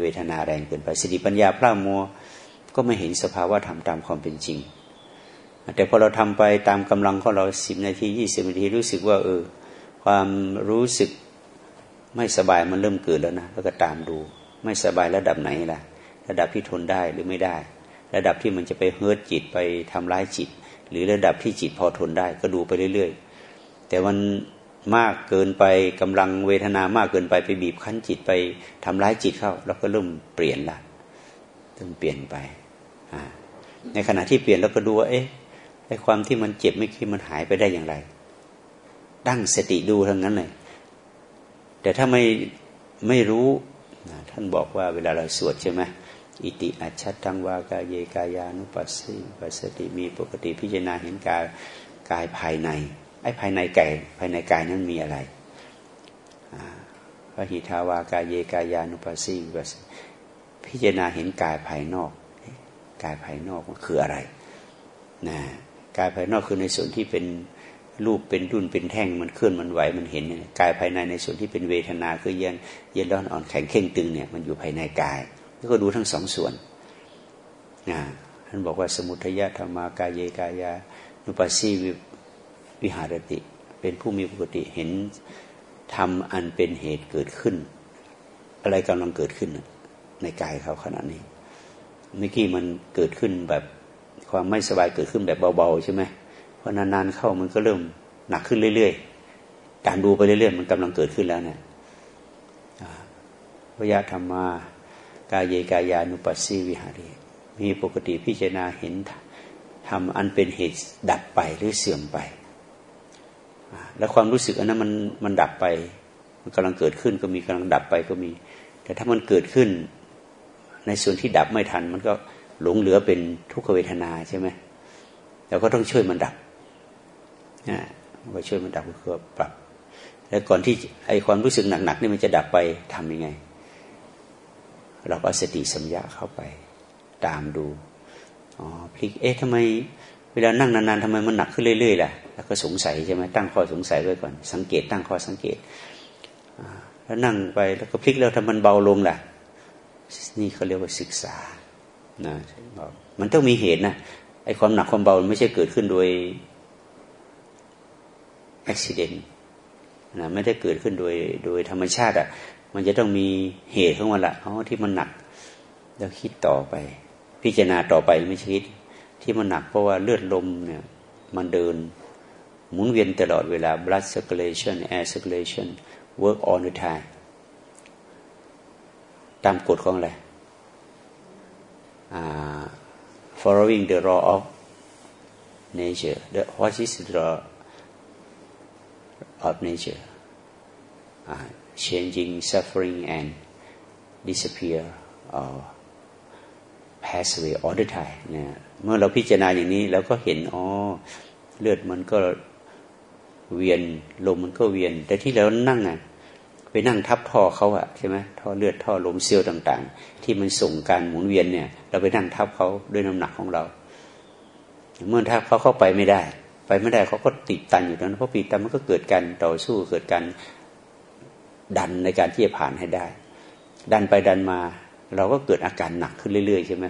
เวทนาแรงเกินไปสติปัญญาพลามัว ก็ไม่เห็นสภาวะธรรมตามความเป็นจริง แต่พอเราทำไปตามกำลังของเราสิบนาทียี่สิบนาทีรู้สึกว่าเออความรู้สึก ไม่สบายมันเริ่มเกิดแล้วนะแล้วก็ตามดู ไม่สบายระดับไหนล่ะ ระดับที่ทนได้หรือไม่ได้ ระดับที่มันจะไปเฮิร์ตจิตไปทำร้ายจิต หรือระดับที่จิตพอทนได้ก็ดูไปเรื่อย ๆ แต่มันมากเกินไปกำลังเวทนามากเกินไปไปบีบคั้นจิตไปทำร้ายจิตเข้าเราก็เริ่มเปลี่ยนละเริ่มเปลี่ยนไปในขณะที่เปลี่ยนเราก็ดูว่าเอ๊ะไอ้ความที่มันเจ็บไม่คิดมันหายไปได้อย่างไร ตั้งสติดูทั้งนั้นเลย แต่ถ้าไม่ไม่รู้ท่านบอกว่าเวลาเราสวดใช่ไหมอิติอัจฉตังวากาเยกายานุปัสสิปัสสติมีปกติพิจารณาเห็นกายกายภายใน ไอ้ภายในกายภายในกายนั้นมีอะไรพระหิทาวากายเยกายานุปัสสิปัสพิจารณาเห็นกายภายนอก กายภายนอกมันคืออะไรนะกายภายนอกคือในส่วนที่เป็น รูปเป็นรุ่นเป็นแท่งมันเคลื่อนมันไหวมันเห็นกายภายในในส่วนที่เป็นเวทนาคือเย็นเย็นร้อนอ่อนแข็งเข่งตึงเนี่ยมันอยู่ภายในกายแล้วก็ดูทั้งสองส่วนนะท่านบอกว่าสมุทัยธรรมากายเยกายานุปัสสีวิหารติ เป็นผู้มีปกติเห็นทำอันเป็นเหตุเกิดขึ้น อะไรกำลังเกิดขึ้นในกายเขาขณะนี้เมื่อกี้มันเกิดขึ้นแบบความไม่สบายเกิดขึ้นแบบเบาๆใช่ไหม พอนานๆเข้ามันก็เริ่มหนักขึ้นเรื่อยๆ การดูไปเรื่อยๆ มันกำลังเกิดขึ้นแล้วเนี่ยวิยธรรมากายเยกายานุปัสสีวิหารีมีปกติพิจารณาเห็นทำอันเป็นเหตุดับไปหรือเสื่อมไป แล้วความรู้สึกอันนั้นมันมันดับไป มันกำลังเกิดขึ้นก็มีกำลังดับไปก็มี แต่ถ้ามันเกิดขึ้น ในส่วนที่ดับไม่ทัน มันก็หลงเหลือเป็นทุกขเวทนาใช่ไหมเราก็ต้องช่วยมันดับ นะไปช่วยมันดับคือปรับ แล้วก่อนที่ไอความรู้สึกหนักๆนี่มันจะดับไปทํำยังไง เราก็สติสัมยาเข้าไป ตามดูอ๋อพลิกเอ๊ะทำไม เวลานั่งนานๆทำไมมันหนักขึ้นเรื่อยๆล่ะแล้วก็สงสัยใช่ไหมตั้งข้อสงสัยไว้ก่อน สังเกตตั้งข้อสังเกตแล้วนั่งไปแล้วก็พลิกแล้วทำมันเบาลงล่ะ นี่เขาเรียกว่าศึกษานะมันต้องมีเหตุนะไอ้ความหนักความเบาไม่ใช่เกิดขึ้นโดย อุบิเหตุนะไม่ได้เกิดขึ้นโดยโดยธรรมชาติอะ มันจะต้องมีเหตุของมันละอ๋อที่มันหนัก แล้วคิดต่อไป พิจารณาต่อไปไม่ใช่คิด ที่มันหนักเพราะว่าเลือดลมเนี่ย มันเดินหมุนเวียนตลอดเวลา blood circulation air circulation work all the time ตามกฎของอะไร following the law of nature the what is the law of nature uh, changing suffering and disappear or pass away all the time เนี่ยเมื่อเราพิจารณาอย่างนี้เราก็เห็นอ๋อเลือดมันก็เวียนลมมันก็เวียน แต่ที่เรานั่งอะไปนั่งทับท่อเขาอะใช่ไหมท่อเลือดท่อลมเซลล์ต่าง ๆ ที่มันส่งการหมุนเวียนเนี่ย เราไปนั่งทับเขาด้วยน้ำหนักของเรา เมื่อทับเขาเข้าไปไม่ได้ ไปไม่ได้เขาก็ติดตันอยู่นั้นเพราะปีตันมันก็เกิดการต่อสู้เกิดการดันในการที่จะผ่านให้ได้ ดันไปดันมา เราก็เกิดอาการหนักขึ้นเรื่อยๆใช่ไหม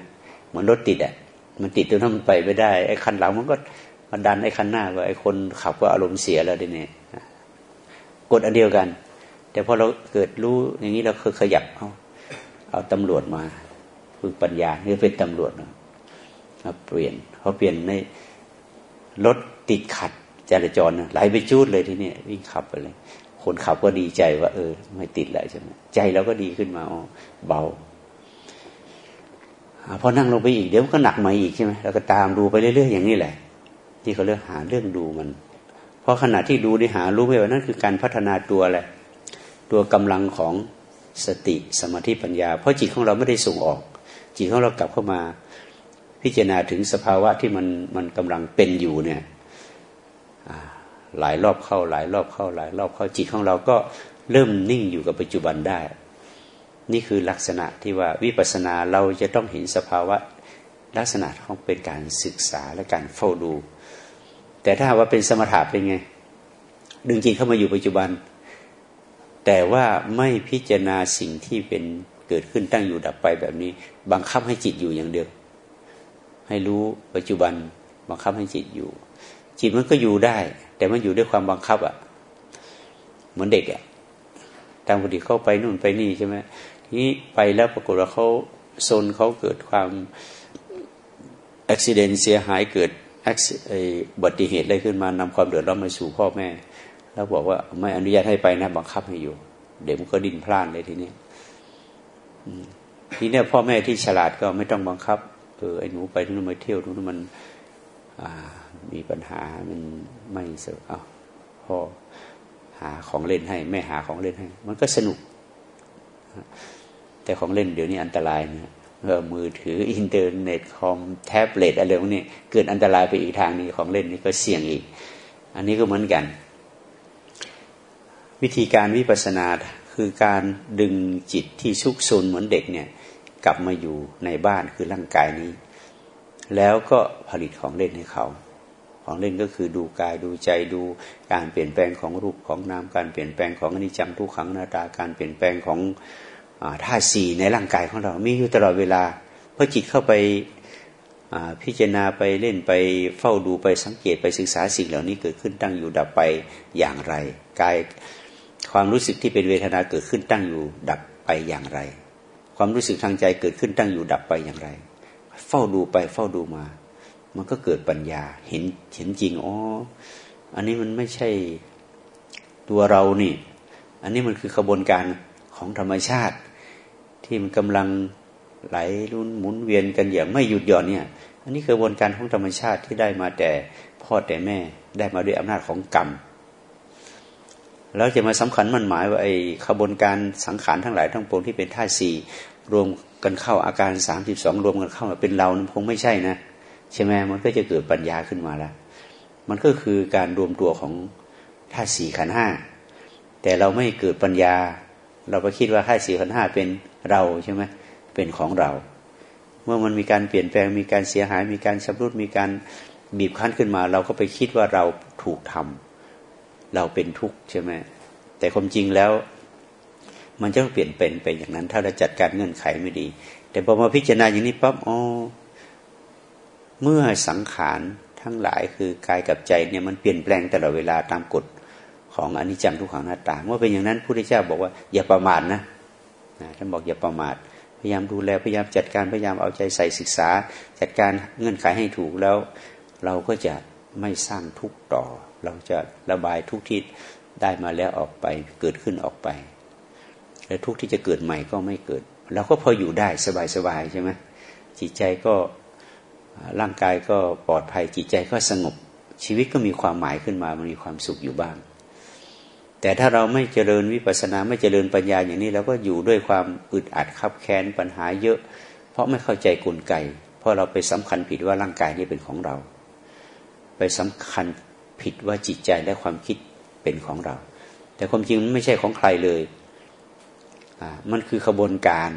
เหมือนรถติดอะมันติดจนนั้นมันไปไม่ได้ไอ้คันหลังมันก็มันดันไอ้คันหน้าว่าไอ้คนขับก็อารมณ์เสียแล้วดิเนี่ยกดอันเดียวกัน แต่พอเราเกิดรู้อย่างนี้เราเคยขยับเอาเอาตำรวจมาฝึกปัญญาเนี่ยเป็นตำรวจมาเปลี่ยนเขาเปลี่ยนในรถ ติดขัดจราจรไหลไปจูดเลยที่นี้วิ่งขับไปเลย คนขับก็ดีใจว่า เออ ไม่ติดแล้วใช่ไหมใจเราก็ดีขึ้นมาอ๋อเบาพอนั่งลงไปอีกเดี๋ยวก็หนักมาอีกใช่ไหมเราก็ตามดูไปเรื่อยๆอย่างนี้แหละ ที่เขาเรียกหาเรื่องดูมัน เพราะขณะที่ดูได้หารู้ไปว่านั่นคือการพัฒนาตัวแหละ ตัวกำลังของสติสมาธิปัญญา เพราะจิตของเราไม่ได้ส่งออก จิตของเรากลับเข้ามา พิจารณาถึงสภาวะที่มันมันกำลังเป็นอยู่เนี่ย หลายรอบเข้าหลายรอบเข้าหลายรอบเข้าจิตของเราก็เริ่มนิ่งอยู่กับปัจจุบันได้ นี่คือลักษณะที่ว่าวิปัสสนาเราจะต้องเห็นสภาวะลักษณะของเป็นการศึกษาและการเฝ้าดู แต่ถ้าว่าเป็นสมถะเป็นไง ดึงจิตเข้ามาอยู่ปัจจุบัน แต่ว่าไม่พิจารณาสิ่งที่เป็นเกิดขึ้นตั้งอยู่ดับไปแบบนี้ บังคับให้จิตอยู่อย่างเดียว ให้รู้ปัจจุบันบังคับให้จิตอยู่ จิตมันก็อยู่ได้ แต่มันอยู่ด้วยความบังคับอะ่ะ เหมือนเด็กอะ่ะตามปกติเข้าไปนู่นไปนี่ใช่ไหมทีนี้ไปแล้วปรากฏว่าเขาโซนเขาเกิดความอุบิเหตุเสียหายเกิดอุบัติเหตุอะไรขึ้นมานำความเดือดร้อนมาสู่พ่อแม่ แล้วบอกว่าไม่อนุญาตให้ไปนะบังคับให้อยู่ เดี๋ยวมันก็ดิ้นพล่านเลยทีนี้ทีนี้พ่อแม่ที่ฉลาดก็ไม่ต้องบังคับเออไอ้หนูไปที่นู่นมาเที่ยวนู่นมัน มีปัญหามันไม่สนุกเอาพ่อหาของเล่นให้แม่หาของเล่นให้ มันก็สนุก แต่ของเล่นเดี๋ยวนี้อันตรายนะเออมือถืออินเทอร์เน็ตคอมแท็บเล็ตอะไรพวกนี้เกิดอันตรายไปอีกทางนี้ของเล่นนี่ก็เสี่ยงอีก อันนี้ก็เหมือนกัน วิธีการวิปัสสนาคือการดึงจิตที่ซุกซนเหมือนเด็กเนี่ยกลับมาอยู่ในบ้านคือร่างกายนี้ แล้วก็ผลิตของเล่นให้เขา ของเล่นก็คือดูกายดูใจดูการเปลี่ยนแปลงของรูปของนามการเปลี่ยนแปลงของอนิจจังทุกขังนาตาการเปลี่ยนแปลงของธาตุสี่ในร่างกายของเรามีอยู่ตลอดเวลาเพราะจิตเข้าไปพิจารณาไปเล่นไปเฝ้าดูไปสังเกตไปศึกษาสิ่งเหล่านี้เกิดขึ้นตั้งอยู่ดับไปอย่างไรกายความรู้สึกที่เป็นเวทนาเกิดขึ้นตั้งอยู่ดับไปอย่างไร ความรู้สึกทางใจเกิดขึ้นตั้งอยู่ดับไปอย่างไร เฝ้าดูไปเฝ้าดูมา มันก็เกิดปัญญาเห็นเห็นจริงอ๋ออันนี้มันไม่ใช่ตัวเรานี่ อันนี้มันคือขบวนการของธรรมชาติ ที่มันกำลังไหลรุนหมุนเวียนกันอย่างไม่หยุดหย่อนเนี่ย อันนี้คือกระบวนการของธรรมชาติที่ได้มาแต่พ่อแต่แม่ได้มาด้วยอำนาจของกรรมแล้วจะมาสำคัญมันหมายว่าไอ้ขบวนการสังขารทั้งหลายทั้งปวงที่เป็นธาตุสี่รวมกันเข้าอาการสามสิบสองรวมกันเข้ามาเป็นเรานั้นคงไม่ใช่นะ ใช่ไหมมันก็จะเกิดปัญญาขึ้นมาแล้ว มันก็คือการรวมตัวของธาตุสี่ขันห้าแต่เราไม่เกิดปัญญา เราไปคิดว่าธาตุสี่ขันห้าเป็นเราใช่ไหมเป็นของเรา เมื่อมันมีการเปลี่ยนแปลงมีการเสียหาย มีการชำรุดมีการบีบคั้นขึ้นมา เราก็ไปคิดว่าเราถูกทำเราเป็นทุกข์ใช่ไหมแต่ความจริงแล้วมันจะเปลี่ยนเป็นไปอย่างนั้น ถ้าเราจัดการเงื่อนไขไม่ดี แต่พอมาพิจารณาอย่างนี้ปั๊บอ๋อ เมื่อสังขารทั้งหลายคือกายกับใจเนี่ยมันเปลี่ยนแปลงตลอดเวลาตามกฎของอนิจจังทุกขังหน้าตาเมื่อเป็นอย่างนั้นพระพุทธเจ้าบอกว่าอย่าประมาทนะท่านบอกอย่าประมาทพยายามดูแลพยายามจัดการพยายามเอาใจใส่ศึกษา จัดการเงื่อนไขให้ถูกแล้ว เราก็จะไม่สร้างทุกข์ต่อ เราจะระบายทุกที่ได้มาแล้วออกไปเกิดขึ้นออกไป และทุกที่จะเกิดใหม่ก็ไม่เกิดเราก็พออยู่ได้สบายๆใช่ไหมจิตใจก็ ร่างกายก็ปลอดภัยจิตใจก็สงบ ชีวิตก็มีความหมายขึ้นมามันมีความสุขอยู่บ้าง แต่ถ้าเราไม่เจริญวิปัสนาไม่เจริญปัญญาอย่างนี้เราก็อยู่ด้วยความอึดอัดขับแค้นปัญหาเยอะ เพราะไม่เข้าใจกลไก เพราะเราไปสำคัญผิดว่าร่างกายนี้เป็นของเรา ไปสำคัญผิดว่าจิตใจและความคิดเป็นของเรา แต่ความจริงมันไม่ใช่ของใครเลยมันคือขบวนการ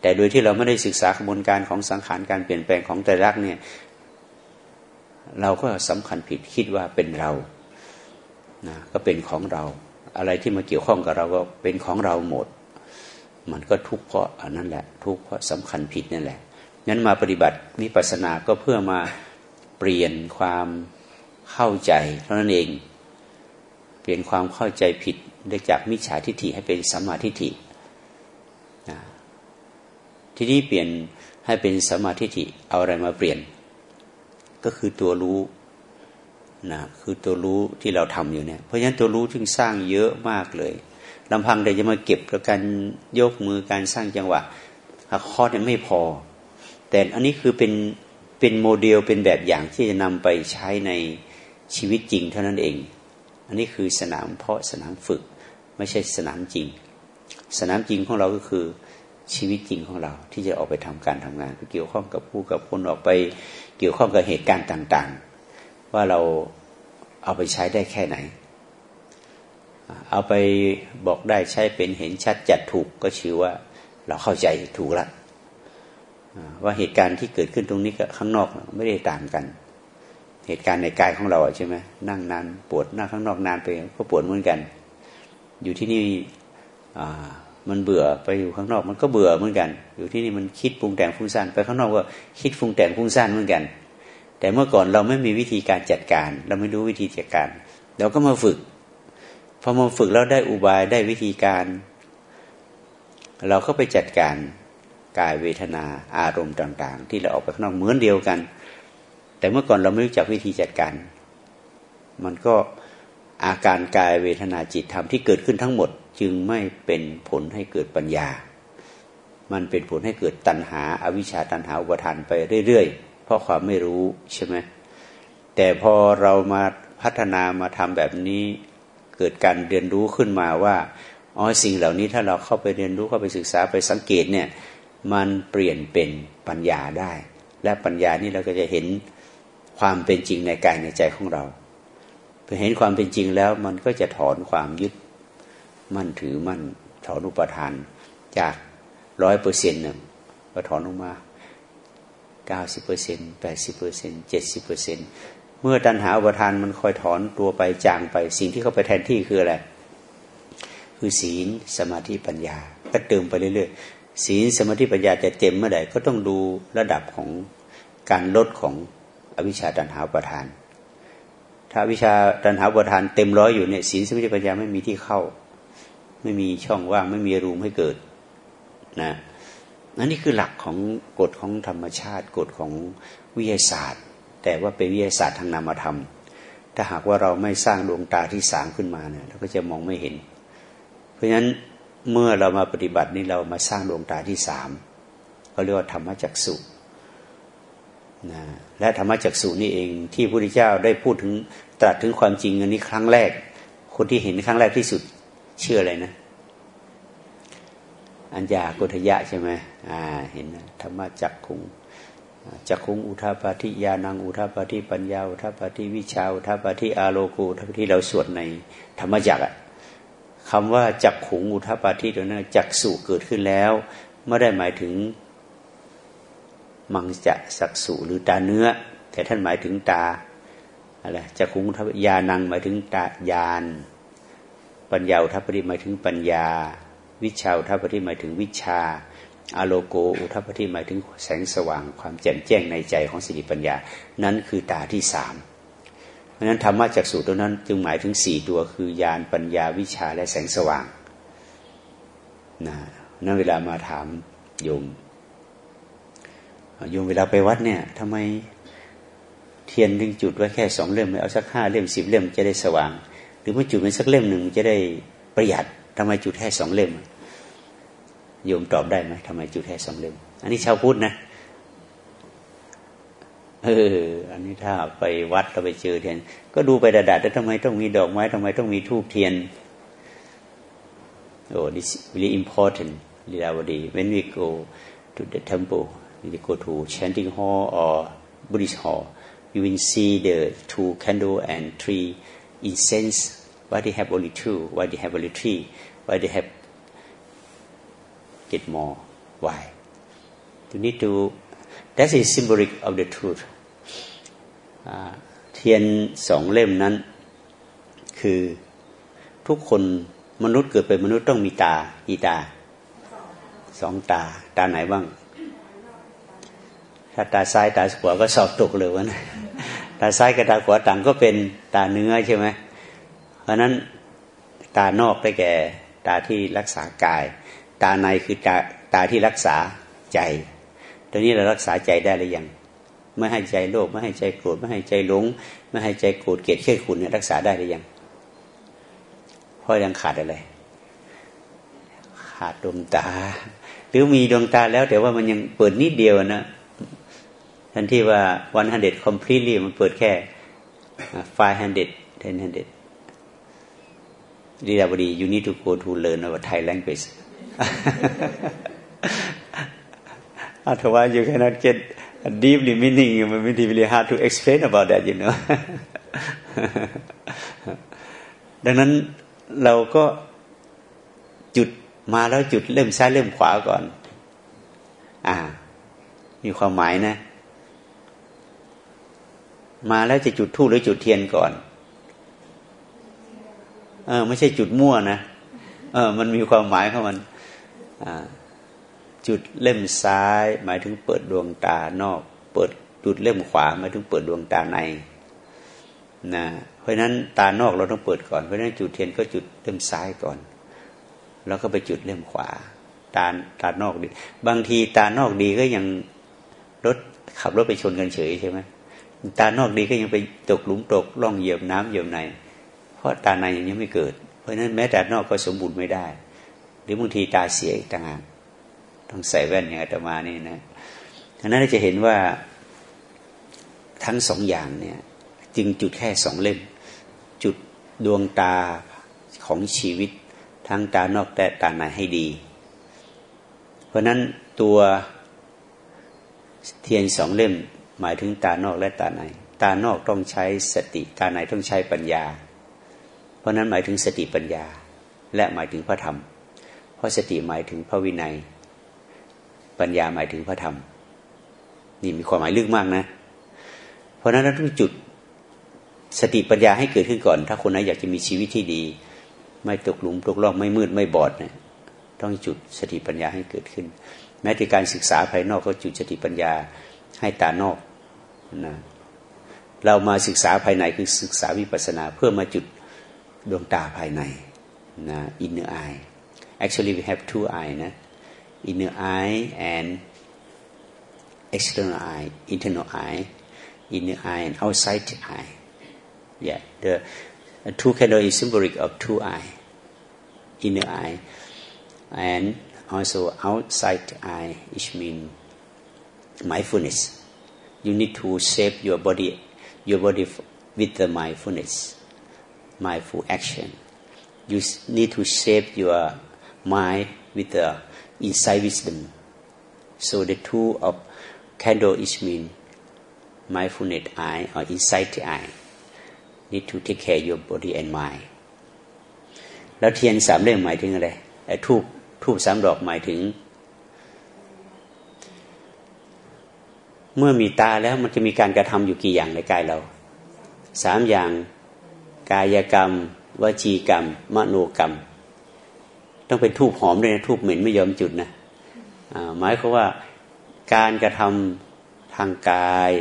แต่โดยที่เราไม่ได้ศึกษาขบวนการของสังขารการเปลี่ยนแปลงของแต่รักเนี่ยเราก็สำคัญผิดคิดว่าเป็นเรานะก็เป็นของเรา อะไรที่มาเกี่ยวข้องกับเราก็เป็นของเราหมด มันก็ทุกข์เพราะอันนั้นแหละ ทุกข์เพราะสำคัญผิดนั่นแหละงั้นมาปฏิบัติวิปัสสนาก็เพื่อมาเปลี่ยนความเข้าใจเท่านั้นเอง เปลี่ยนความเข้าใจผิดได้จากมิจฉาทิฏฐิให้เป็นสัมมาทิฏฐิ ที่นี้เปลี่ยนให้เป็นสมาทิฏฐิเอาอะไรมาเปลี่ยน ก็คือตัวรู้นะคือตัวรู้ที่เราทำอยู่เนี่ยเพราะฉะนั้นตัวรู้จึงสร้างเยอะมากเลยลำพังแต่จะมาเก็บแล้วการยกมือการสร้างจังหวะคอร์ดเนี่ยไม่พอ แต่อันนี้คือเป็นเป็นโมเดลเป็นแบบอย่างที่จะนำไปใช้ในชีวิตจริงเท่านั้นเอง อันนี้คือสนามเพาะสนามฝึก ไม่ใช่สนามจริง สนามจริงของเราก็คือ ชีวิตจริงของเรา ที่จะออกไปทำการทำงานไปเกี่ยวข้องกับผู้กับคนออกไปเกี่ยวข้องกับเหตุการณ์ต่าง ๆ ว่าเราเอาไปใช้ได้แค่ไหน เอาไปบอกได้ใช้เป็นเห็นชัดจัดถูกก็ชื่อว่าเราเข้าใจถูกละว่าเหตุการณ์ที่เกิดขึ้นตรงนี้กับข้างนอกไม่ได้ต่างกัน เหตุการณ์ในกายของเราใช่ไหมนั่งนานปวดหนั่งข้างนอกนานไปก็ปวดเหมือนกัน อยู่ที่นี่อ่า มันเบื่อไปอยู่ข้างนอก มันก็เบื่อเหมือนกัน อยู่ที่นี่มันคิดปรุงแต่งฟุ้งซ่านไปข้างนอกก็คิดปรุงแต่งฟุ้งซ่านเหมือนกัน แต่เมื่อก่อนเราไม่มีวิธีการจัดการ เราไม่รู้วิธีจัดการเราก็มาฝึกพอมาฝึกแล้วได้อุบายได้วิธีการ เราก็ไปจัดการกายเวทนาอารมณ์ต่าง ๆ ที่เราออกไปข้างนอกเหมือนเดียวกัน แต่เมื่อก่อนเราไม่รู้จักวิธีจัดการ มันก็อาการกายเวทนาจิตธรรมที่เกิดขึ้นทั้งหมด จึงไม่เป็นผลให้เกิดปัญญา มันเป็นผลให้เกิดตัณหาอาวิชชาตัณหาอุปทานไปเรื่อยๆ เพราะความไม่รู้ใช่ไหมแต่พอเรามาพัฒนามาทำแบบนี้เกิดการเรียนรู้ขึ้นมาว่าอ๋อสิ่งเหล่านี้ถ้าเราเข้าไปเรียนรู้เข้าไปศึกษาไปสังเกตเนี่ยมันเปลี่ยนเป็นปัญญาได้ และปัญญานี้เราก็จะเห็นความเป็นจริงในกายในใจของเราพอเห็นความเป็นจริงแล้วมันก็จะถอนความยึด มั่นถือมั่นถอนอุปทาน จากร้อยเปอร์เซ็นต์หนึ่งก็ถอนออกมาเก้าสิบเปอร์เซ็นต์แปดสิบเปอร์เซ็นต์เจ็ดสิบเปอร์เซ็นต์เมื่อตัณหาอุปทานมันคอยถอนตัวไปจางไป สิ่งที่เขาไปแทนที่คืออะไร คือศีลสมาธิปัญญา ก็เติมไปเรื่อยๆศีลสมาธิปัญญาจะเต็มเมื่อไหร่ก็ต้องดูระดับของการลดของอวิชชาตัณหาอุปทาน ถ้าวิชาตัณหาอุปทานเต็มร้อยอยู่เนี่ยศีลสมาธิปัญญาไม่มีที่เข้า ไม่มีช่องว่างไม่มีรูมให้เกิดนะนั่นนี่คือหลักของกฎของธรรมชาติกฎของวิทยาศาสตร์ แต่ว่าเป็นวิทยาศาสตร์ทางนามธรรม ถ้าหากว่าเราไม่สร้างดวงตาที่สางขึ้นมาเนี่ยเราก็จะมองไม่เห็น เพราะฉะนั้นเมื่อเรามาปฏิบัตินี้เรามาสร้างดวงตาที่สามเขาเรียกว่าธรรมจักสุนะและธรรมจักสุนี่เองที่พระพุทธเจ้าได้พูดถึงตรัสถึงความจริงอันนี้ครั้งแรก คนที่เห็นครั้งแรกที่สุด ชื่ออะไรนะ อัญญากุทยะใช่ไหมอ่า เห็นนะธรรมจักคุงจักขุงอุทาปาธิยานังอุทาปาธิปัญญาอุทาปาธิวิชาอุทาปาธิอาโลกูทัที่เราสวดในธรรมจักอะคำว่าจักขุงอุทาปาธิตัวนั้นจักสุเกิดขึ้นแล้วไม่ได้หมายถึงมังจะสักสุหรือตาเนื้อ แต่ท่านหมายถึงตาอะไรจักขุงอุทายานังหมายถึงตายาน ปัญญาอุทาปาธิหมายถึงปัญญา วิชาอุทาปาธิหมายถึงวิชาอโลโกอุทัปฏิหมายถึงแสงสว่าง ความแจ่มแจ้งในใจของสิริปัญญา นั้นคือตาที่สามเพราะนั้นธรรมะจากสูตรตัวนั้น จึงหมายถึงสี่ตัวคือญาณปัญญาวิชาและแสงสว่างนะนั่นเวลามาถามโยมโยมเวลาไปวัดเนี่ยทำไมเทียนถึงจุดไว้แค่สองเล่มไม่เอาสักห้าเล่มสิบเล่มจะได้สว่าง หรือมื่จุดเป็นสักเล่มหนึ่งจะได้ประหยัดทำไมจุดแค่สองเล่มโยมตอบได้ไหมทำไมจุดแค่สองเล่ม อันนี้ชาวพุทธนะเออ อันนี้ถ้าไปวัดเราไปเจอเทียน ก็ดูไปดาดแต่ทำไมต้องมีดอกไม้ทำไมต้องมีธูปเทียนโอ้ this really important ลีลาวดี when we go to the temple we go to chanting hall or Buddhist hall you will see the two candle and three incense why they have only two why they have only three why they have get more why you need to that is symbolic of the truth เทียนสองเล่มนั้น คือทุกคนมนุษย์เกิดเป็นมนุษย์ต้องมีตากี่ตาสองตา ตาไหนบ้าง ถ้าตาซ้ายตาขวาก็สอบตกเลยวะนะ ตาซ้ายกับตาขวาต่างก็เป็นตาเนื้อใช่ไหมเพราะนั้นตานอกได้แก่ ตาที่รักษากาย ตาในคือตาตาที่รักษาใจตอนนี้เรารักษาใจได้หรือยังไม่ให้ใจโลภไม่ให้ใจโกรธไม่ให้ใจหลง ไม่ให้ใจโกรธเกลียดเคียดคุณเนี่ยรักษาได้หรือยังเพราะยังขาดอะไร ขาดดวงตา หรือมีดวงตาแล้ว แต่ว่ามันยังเปิดนิดเดียวนะ ทันที่ว่า one hundred completely มันเปิดแค่ five hundred ten hundred ดีดาบดี you need to go to learn our Thai language Otherwise, you cannot get a deeply meaning. It will be really hard to explain about that, you know. ดังนั้นเราก็จุดมาแล้วจุดเริ่มซ้ายเริ่มขวาก่อน อ่า มีความหมายนะ มาแล้วจะจุดทูบหรือจุดเทียนก่อน เออ ไม่ใช่จุดมั่วนะเออ มันมีความหมายของมันจุดเล่มซ้าย หมายถึงเปิดดวงตานอก เปิดจุดเล่มขวาหมายถึงเปิดดวงตาในนะเพราะฉะนั้นตานอกเราต้องเปิดก่อนเพราะฉะนั้นจุดเทียนก็จุดเล่มซ้ายก่อน แล้วก็ไปจุดเล่มขวา ตาตานอกดี บางทีตานอกดีก็ยังรถขับรถไปชนกันเฉยใช่ไหม ตานอกดีก็ยังไปตกหลุมตกล่องเหยียบน้ำเหยียบใน เพราะตาในยังยังไม่เกิด เพราะฉะนั้นแม้แต่นอกก็สมบูรณ์ไม่ได้ หรือบางทีตาเสียอีกต่างหากต้องใส่แว่นอย่างอาตมานี่นะดังนั้นจะเห็นว่าทั้งสองอย่างเนี่ยจึงจุดแค่สองเล่ม จุดดวงตาของชีวิต ทั้งตานอกและตาในให้ดี เพราะนั้นตัวเทียนสองเล่ม หมายถึงตานอกและตาใน ตานอกต้องใช้สติตาในต้องใช้ปัญญา เพราะนั้นหมายถึงสติปัญญา และหมายถึงพระธรรม เพราะสติหมายถึงพระวินัย ปัญญาหมายถึงพระธรรม นี่มีความหมายลึกมากนะ เพราะนั้นเราต้องจุดสติปัญญาให้เกิดขึ้นก่อน ถ้าคนไหนอยากจะมีชีวิตที่ดี ไม่ตกหลุมตกล่องไม่มืดไม่บอดเนี่ยต้องจุดสติปัญญาให้เกิดขึ้น แม้แต่การศึกษาภายนอกก็จุดสติปัญญาให้ตานอก นะเรามาศึกษาภายในคือศึกษาวิปัสนา เพื่อมาจุดดวงตาภายในนะ inner eye actually we have two eye นะ inner eye and external eye internal eye inner eye and outside eye Yeah, the, two candle is symbolic of two eye, inner eye, and also outside eye, which mean mindfulness. You need to shape your body, your body with the mindfulness, mindful action. You need to shape your mind with the insight wisdom. So the two of candle is mean mindfulness eye or insight eye. need to take care your body and mind แล้วเทียนสามเล่มหมายถึงอะไรไอ้ทูบทูบสามดอกหมายถึง เมื่อมีตาแล้วมันจะมีการกระทำอยู่กี่อย่างในกายเราสามอย่างกายกรรม วจีกรรม มโนกรรม ต้องเป็นทูบหอมด้วยนะทูบเหม็นไม่ยอมจุดนะหมายความว่าการกระทำทางกาย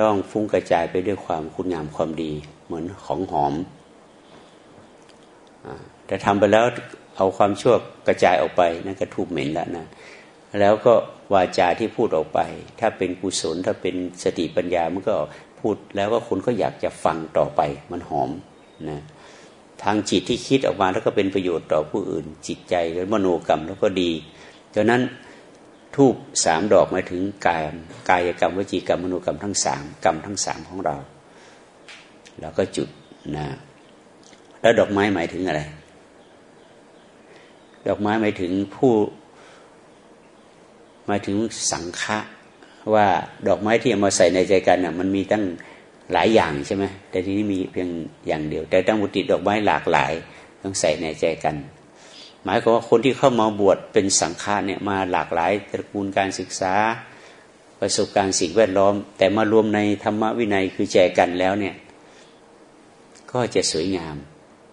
ต้องฟุ้งกระจายไปด้วยความคุณงามความดี เหมือนของหอมแต่ทำไปแล้วเอาความชั่วกระจายออกไปนั่นก็ถูกเหม็นแล้วนะ แล้วก็วาจาที่พูดออกไป ถ้าเป็นกุศลถ้าเป็นสติปัญญามันก็พูดแล้วก็คนก็อยากจะฟังต่อไป มันหอมนะทางจิตที่คิดออกมาแล้วก็เป็นประโยชน์ต่อผู้อื่น จิตใจหรือมโนกรรมแล้วก็ดีดังนั้นทูบสามดอกมาถึงกายกายกรรมวจีกรรมมโนกรรมทั้งสามกรรมทั้งสามของเราแล้วก็จุดนะแล้วดอกไม้หมายถึงอะไร ดอกไม้หมายถึงผู้ หมายถึงสังฆะว่าดอกไม้ที่เอามาใส่ในใจกันน่ะ มันมีตั้งหลายอย่างใช่ไหมแต่ทีนี้มีเพียงอย่างเดียว แต่ตั้งบุติดอกไม้หลากหลายต้องใส่ในใจกัน หมายความว่าคนที่เข้ามาบวชเป็นสังฆาเนี่ยมาหลากหลายตระกูลการศึกษาประสบการณ์สิ่งแวดล้อม แต่มารวมในธรรมวินัยคือแจกันแล้วเนี่ย ก็จะสวยงาม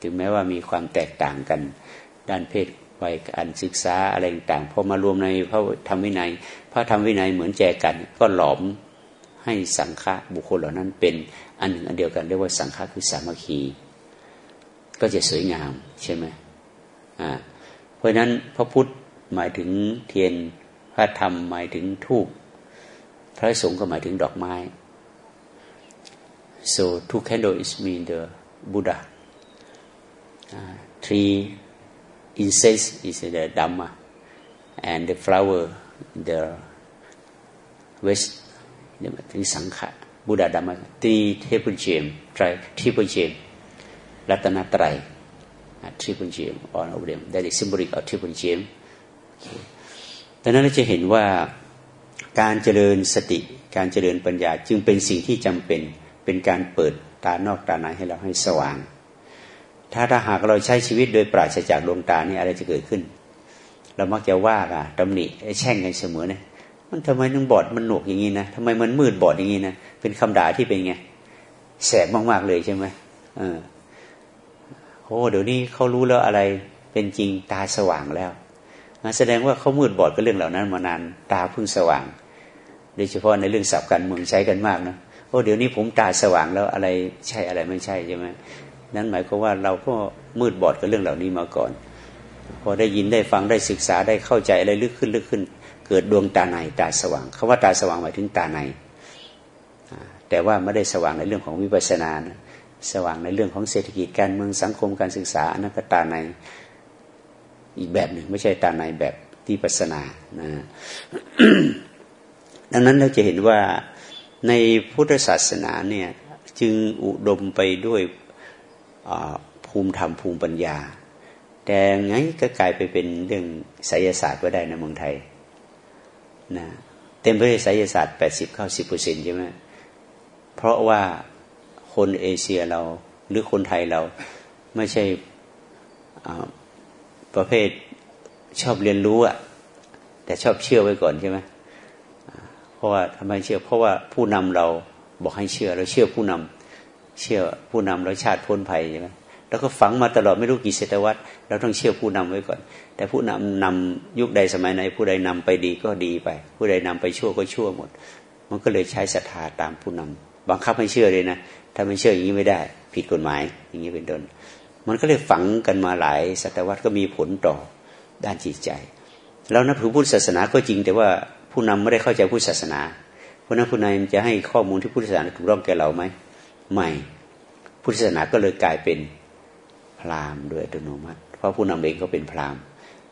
ถึงแม้ว่ามีความแตกต่างกัน ด้านเพศ วัยการศึกษาอะไรต่างพอมารวมในพระธรรมวินัย พระธรรมวินัยเหมือนแจกัน ก็หลอมให้สังฆะบุคคลเหล่านั้นเป็นอันหนึ่งอันเดียวกันเรียกว่าสังฆะคือสามัคคี ก็จะสวยงามใช่ไหมอ่าราะฉะนั้นพระพุทธหมายถึงเทียนพระธรรมหมายถึงทูบพระสงฆ์ก็หมายถึงดอกไม้ so two candles mean the Buddha uh, three incense is the Dhamma and the flower the west ถึงสังฆะบุดาดามาตรีเทพเจมไตรเทพเจมรัตนตรัย triple gem all of them that is symbolic of triple gem ดังนั้นเราจะเห็นว่าการเจริญสติ การเจริญปัญญาจึงเป็นสิ่งที่จำเป็น เป็นการเปิดตานอกตาในให้เราให้สว่าง ถ้าถ้าหากเราใช้ชีวิตโดยปราศจากดวงตานี่อะไรจะเกิดขึ้น เรามักจะว่ากันตำหนิแช่งกันเสมอนะมันทำไมนึงบอดมันหนวกอย่างนี้นะทำไมมันมืดบอดอย่างนี้นะเป็นคำด่าที่เป็นไงแสบมากๆเลยใช่ไหมเออโอ้เดี๋ยวนี้เขารู้แล้วอะไรเป็นจริงตาสว่างแล้วแสดงว่าเขามืดบอดกับเรื่องเหล่านั้นมานานตาเพิ่งสว่างโดยเฉพาะในเรื่องสับการเมืองใช้กันมากนะโอ้เดี๋ยวนี้ผมตาสว่างแล้วอะไรใช่อะไรไม่ใช่ใช่ไหม นั้นหมายความว่าเราก็มืดบอดกับเรื่องเหล่านี้มาก่อน พอได้ยินได้ฟังได้ศึกษาได้เข้าใจอะไรลึกขึ้นลึกขึ้น เกิดดวงตาในตาสว่างคาว่าตาสว่างหมายถึงตาในแต่ว่าไม่ได้สว่างในเรื่องของวิปัสสนานะสว่างในเรื่องของเศรษฐกิจการเมืองสังคมการศึกษาอนัตตาในอีกแบบหนึ่งไม่ใช่ตาในแบบที่ปัสนานะดังนั้นเราจะเห็นว่าในพุทธศาสนาเนี่ยจึงอุดมไปด้วย ภูมิธรรมภูมิปัญญา แต่ไงก็กลายไปเป็นเรื่องไสยศาสตร์ก็ได้ในเมืองไทยนะเต็มไปด้วยไสยศาสตร์แปดสิบเข้าสิบเปอร์เซ็นต์ใช่ไหมเพราะว่าคนเอเชียเราหรือคนไทยเราไม่ใช่ประเภทชอบเรียนรู้อะแต่ชอบเชื่อไว้ก่อนใช่ไหมเพราะว่าทำไมเชื่อ เพราะว่าผู้นำเราบอกให้เชื่อเราเชื่อผู้นำ เชื่อผู้นำแล้วชาติพ้นภัยใช่ไหมแล้วก็ฝังมาตลอดไม่รู้กี่ศตวรรษเราต้องเชื่อผู้นำไว้ก่อน แต่ผู้นำนำยุคใดสมัยไหนผู้ใดนำไปดีก็ดีไป ผู้ใดนำไปชั่วก็ชั่วหมด มันก็เลยใช้ศรัทธาตามผู้นำบังคับให้เชื่อเลยนะถ้าไม่เชื่ออย่างนี้ไม่ได้ ผิดกฎหมาย อย่างนี้เป็นต้นมันก็เลยฝังกันมาหลายศตวรรษก็มีผลต่อด้านจิตใจเรานับถือพุทธศาสนาก็จริง แต่ว่าผู้นำไม่ได้เข้าใจพุทธศาสนา เพราะนั้นผู้นำจะให้ข้อมูลที่พุทธศาสนาถูกต้องแก่เราไหม ไม่ พุทธศาสนาก็เลยกลายเป็นพราหมณ์โดยอัตโนมัติ เพราะผู้นำเองก็เป็นพราหมณ์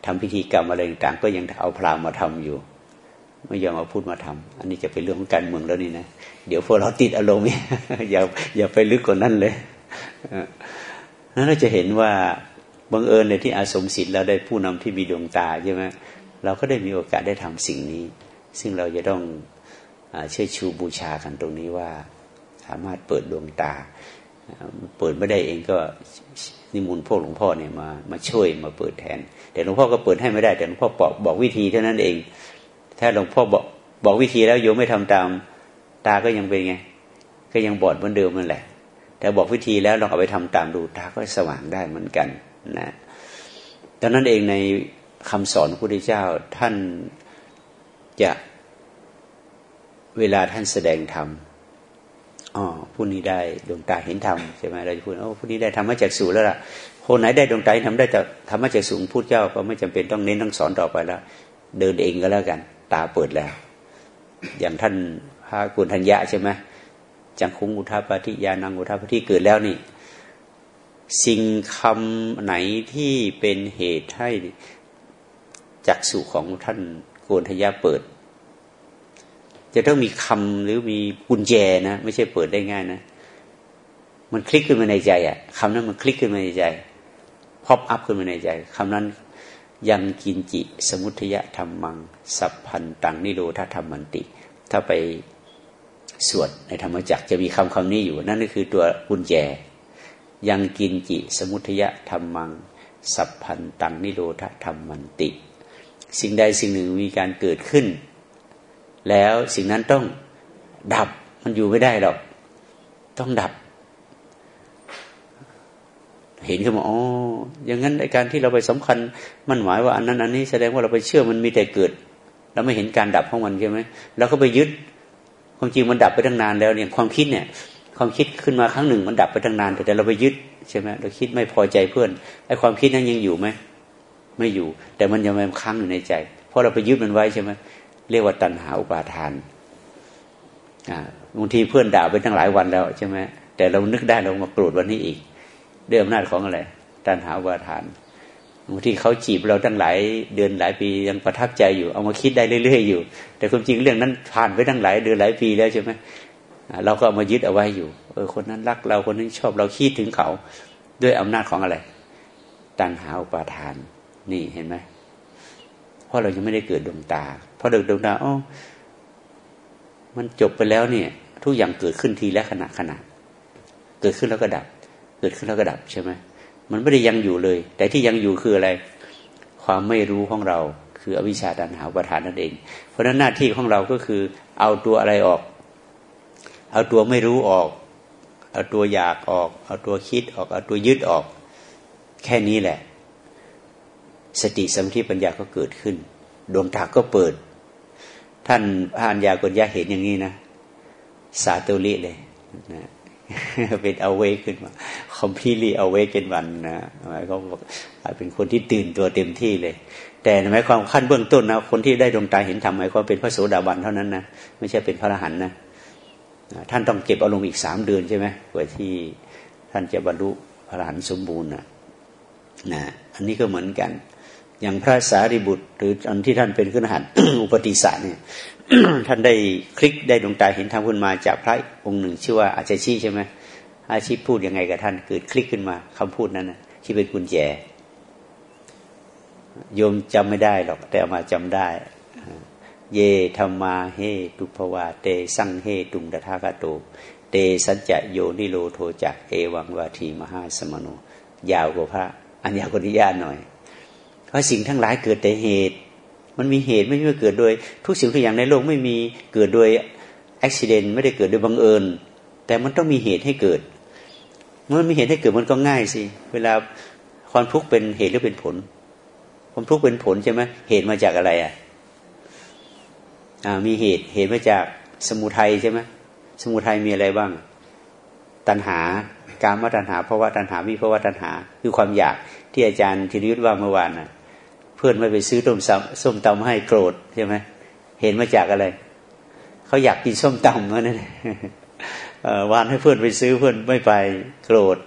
ทำพิธีกรรมอะไรต่างก็ยังเอาพราหมณ์มาทำอยู่ ไม่ยอมเอาพูดมาทำอันนี้จะเป็นเรื่องของการเมืองแล้วนี่นะเดี๋ยวพวกเราติดอารมณ์อย่าอย่าไปลึกกว่านั้นเลยนั้นเราจะเห็นว่าบังเอิญในที่อาสมศิลป์เราได้ผู้นำที่มีดวงตาใช่ไหมเราก็ได้มีโอกาสได้ทำสิ่งนี้ ซึ่งเราจะต้องเชื่อชูบูชากันตรงนี้ว่า สามารถเปิดดวงตา เปิดไม่ได้เองก็นิมนต์พวกหลวงพ่อเนี่ยมามาช่วยมาเปิดแทน แต่หลวงพ่อก็เปิดให้ไม่ได้ แต่หลวงพ่อบอกบอกวิธีเท่านั้นเอง ถ้าหลวงพ่อบอกบอกวิธีแล้วโยมไม่ทำตามตาก็ยังเป็นไง ก็ยังบอดเหมือนเดิมนั่นแหละ แต่บอกวิธีแล้วลองเอาไปทำตามดูตาก็สว่างได้เหมือนกันนะดังนั้นเองในคำสอนพระพุทธเจ้าท่านจะเวลาท่านแสดงธรรม อ๋อผู้นี้ได้ดวงตาเห็นธรรมใช่ไหมเราจะพูดโอ้ผู้นี้ได้ธรรมะจากสูงแล้วล่ะคนไหนได้ดวงตาทำได้แต่ธรรมะจากสูงพูดเจ้าก็ไม่จำเป็นต้องเน้นต้องสอนต่อไปแล้วเดินเองก็แล้วกัน ตาเปิดแล้ว อย่างท่านพระกุณทัญญะใช่ไหมจังคุงอุทาปฏิยานังอุทาปฏิเกิดแล้วนี่ สิ่งคำไหนที่เป็นเหตุให้จักสุของท่านโกนทยะเปิด จะต้องมีคำหรือมีกุญแจนะไม่ใช่เปิดได้ง่ายนะ มันคลิกขึ้นมาในใจอะ่ะคำนั้นมันคลิกขึ้นมาในใจพอบอัพขึ้นมาในใจคำนั้นยังกินจิ สมุทยะธรรมัง สัพพันตังนิโรธธรรมมันติ ถ้าไปสวดในธรรมจักจะมีคำคำนี้อยู่ นั่นก็คือตัวกุญแจ ยังกินจิ สมุทยะธรรมัง สัพพันตังนิโรธธรรมมันติ สิ่งใดสิ่งหนึ่งมีการเกิดขึ้น แล้วสิ่งนั้นต้องดับมันอยู่ไม่ได้หรอก ต้องดับ เห็นขึ้นมาอ๋ออย่างนั้นในการที่เราไปสำคัญ มันหมายว่าอันนั้น อันนี้แสดงว่าเราไปเชื่อมันมีแต่เกิดเราไม่เห็นการดับของมันใช่ไหมเราก็ไปยึด ความจริงมันดับไปตั้งนานแล้วเนี่ยความคิดเนี่ย ความคิดขึ้นมาครั้งหนึ่ง มันดับไปตั้งนาน แต่เราไปยึดใช่ไหมเราคิดไม่พอใจเพื่อนไอ้ความคิดนั้นยังอยู่ไหมไม่อยู่ แต่มันยังมันค้างอยู่ในใจ เพราะเราไปยึดมันไว้ใช่ไหม เรียกว่าตัณหาอุปาทานบางทีเพื่อนด่าไปตั้งหลายวันแล้วใช่ไหมแต่เรานึกได้เรามาโกรธวันนี้อีกด้วยอำนาจของอะไรตัณหาอุปาทานบางทีเขาจีบเราตั้งหลายเดือนหลายปียังประทับใจอยู่ เอามาคิดได้เรื่อยๆอยู่ แต่ความจริงเรื่องนั้นผ่านไปตั้งหลายเดือนหลายปีแล้วใช่ไหมเราก็เอามายึดเอาไว้อยู่ เออคนนั้นรักเราคนนี้ชอบเราคิดถึงเขา ด้วยอำนาจของอะไร ตัณหาอุปาทาน นี่เห็นไหมเพราะเรายังไม่ได้เกิดดวงตา พราะเดิดวงตาอ๋อมันจบไปแล้วเนี่ย ทุกอย่างเกิดขึ้นทีและขณะขณะเกิดขึ้นแล้วก็ดับ เกิดขึ้นแล้วก็ดับใช่ไหมมันไม่ได้ยังอยู่เลย แต่ที่ยังอยู่คืออะไร ความไม่รู้ของเรา คืออวิชชาตันหาประทานนั่นเอง เพราะนั้นหน้าที่ของเราก็คือ เอาตัวอะไรออก เอาตัวไม่รู้ออก เอาตัวอยากออก เอาตัวคิดออก เอาตัวยึดออก แค่นี้แหละ สติสมาธิปัญญาก็เกิดขึ้น ดวงตาก็เปิด ท่านพระัญญากญญาเห็นอย่างนี้นะ สาตุลิเลยนะเป็นเอาเวขึ้นมาคอมพิลีเอาเวกันวันนะหมายความว่าเป็นคนที่ตื่นตัวเต็มที่เลย แต่หมายความขั้นเบื้องต้นนะคนที่ได้ดวงตาเห็นธรรมหมายความเป็นพระโสดาบันเท่านั้นนะไม่ใช่เป็นพระอรหันต์นะท่านต้องเก็บอารมณ์อีกสามเดือนใช่ไหมกว่าที่ท่านจะบรรลุพระอรหันต์สมบูรณ์นะนะอันนี้ก็เหมือนกัน อย่างพระสารีบุตร หรืออันที่ท่านเป็นขึ้นหันอุปติสาเนี่ยท่านได้คลิกได้ดวงตาเห็นธรรมขึ้นมาจากพระองค์หนึ่ง ชื่อว่าอาจารย์ชีใช่ไหมอาชีพพูดยังไงกับท่านเกิดคลิกขึ้นมาคำพูดนั้นนะที่เป็นกุญแจโยมจำไม่ได้หรอก แต่เอามาจำได้ เยธรรมาเฮตุภวาเตสังเฮตุงดทากาโตเตสัจจะโยนิโรโทจักเอวังวาทีมหาสมโนยาวกว่าพระ อัญญากริยาหน่อย เพราะสิ่งทั้งหลายเกิดแต่เหตุ มันมีเหตุไม่ใช่เกิดโดย ทุกสิ่งทุกอย่างในโลกไม่มีเกิดโดยอุบิเหตุไม่ได้เกิดโดยบังเอิญ แต่มันต้องมีเหตุให้เกิดเมื่อมีเหตุให้เกิดมันก็ง่ายสิเวลาความทุกข์เป็นเหตุหรือเป็นผล ความทุกข์เป็นผลใช่ไหมเหตุมาจากอะไรอะมีเหตุเหตุมาจากสมุทัยใช่ไหมสมุทัยมีอะไรบ้าง ตัณหาการมาตัณหาเพราะว่าตัณหาวิภาวะตัณหา คือความอยากที่อาจารย์ธีรยุทธ์ว่าเมื่อวานน่ะ พื่อนไม่ไปซื้อต้มส้มตำให้โกรธใช่ไหมเห็นมาจากอะไรเขาอยากกินส้มตำนั่นเองวานให้เพื่อนไปซื้อเพื่อนไม่ไปโกรธ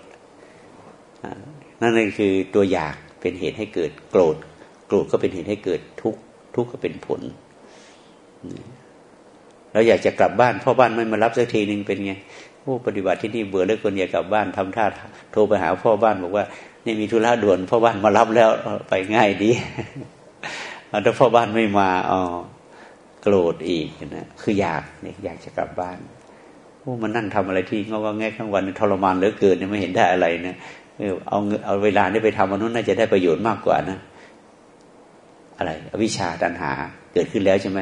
นั่นเองคือตัวอยากเป็นเหตุให้เกิดโกรธ โกรธก็เป็นเหตุให้เกิดทุกข์ทุกข์ก็เป็นผลเราอยากจะกลับบ้านพ่อบ้านไม่มารับสักทีหนึ่งเป็นไงผู้ปฏิบัติที่นี่เบื่อเลิกคนอยากกลับบ้านทำท่าโทรไปหาพ่อบ้านบอกว่า นี่มีธุระด่วนพ่อบ้านมารับแล้วไปง่ายดีถ้าพ่อบ้านไม่มาอ๋อโกรธอีกนะคืออยากเนี่ยอยากจะกลับบ้านโอ้มันนั่งทำอะไรที่งว่าแง่ทั้งวันทรมานเหลือเกินเนี่ยไม่เห็นได้อะไรนะเอาเอาเวลาได้ไปทำมนุษย์น่าจะได้ประโยชน์มากกว่านะ อะไรอวิชาตันหาเกิดขึ้นแล้วใช่ไหม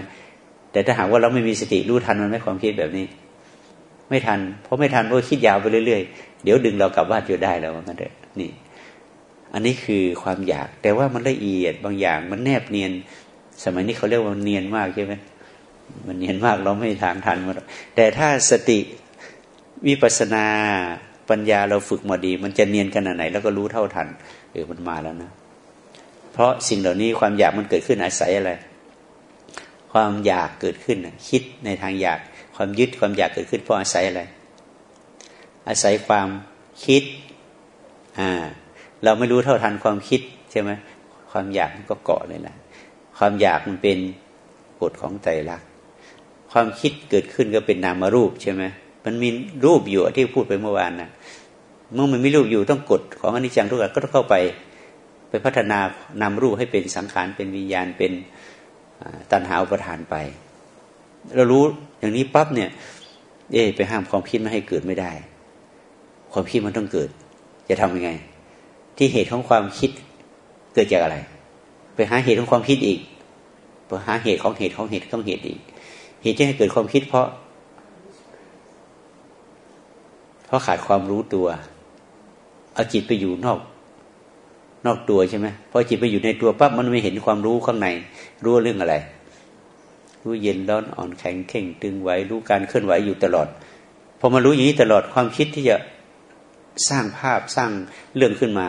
แต่ถ้าหากว่าเราไม่มีสติรู้ทันมันไม่ความคิดแบบนี้ ไม่ทัน เพราะไม่ทันเพราะคิดยาวไปเรื่อยๆ เดี๋ยวดึงเรากลับบ้านอยู่ได้แล้วมันเถอะนี่ อันนี้คือความอยาก แต่ว่ามันละเอียดบางอย่างมันแนบเนียน สมัยนี้เขาเรียกว่าเนียนมากใช่ไหมมันเนียนมากเราไม่ทางทันมันแต่ถ้าสติวิปัสนาปัญญาเราฝึกมาดี มันจะเนียนขนาดไหน แล้วก็รู้เท่าทันเออมันมาแล้วนะ เพราะสิ่งเหล่านี้ความอยากมันเกิดขึ้นอาศัยอะไร ความอยากเกิดขึ้นคิดในทางอยาก ความยึดความอยากเกิดขึ้นเพราะอาศัยอะไร อาศัยความคิดอ่า เราไม่รู้เท่าทันความคิดใช่ไหมความอยากมันก็เกาะเลยนะความอยากมันเป็นกฎของใจรัก ความคิดเกิดขึ้นก็เป็นนามรูปใช่ไหมมันมีรูปอยู่ที่พูดไปเมื่อวานนะเมื่อมันมีรูปอยู่ต้องกดของอนิจจังทุกข์ก็ต้องเข้าไปไปพัฒนานามรูปให้เป็นสังขารเป็นวิญญาณเป็นตัณหาอุปทานไป เรารู้อย่างนี้ปั๊บเนี่ย เอ๊ไปห้ามความคิดไม่ให้เกิดไม่ได้ ความคิดมันต้องเกิด จะทำยังไง ที่เหตุของความคิดเกิดจากอะไร ไปหาเหตุของความคิดอีกไปหาเหตุของเหตุของเหตุของเหตุอีก เหตุที่ให้เกิดความคิดเพราะ เพราะขาดความรู้ตัว เอาจิตไปอยู่นอก นอกตัวใช่ไหมพอจิตไปอยู่ในตัวปั๊บมันไม่เห็นความรู้ข้างใน รู้เรื่องอะไร รู้เย็นร้อนอ่อนแข็งเข่ง ตึงไหวรู้การเคลื่อนไหวอยู่ตลอดพอมารู้อย่างนี้ตลอดความคิดที่จะสร้างภาพสร้างเรื่องขึ้นมา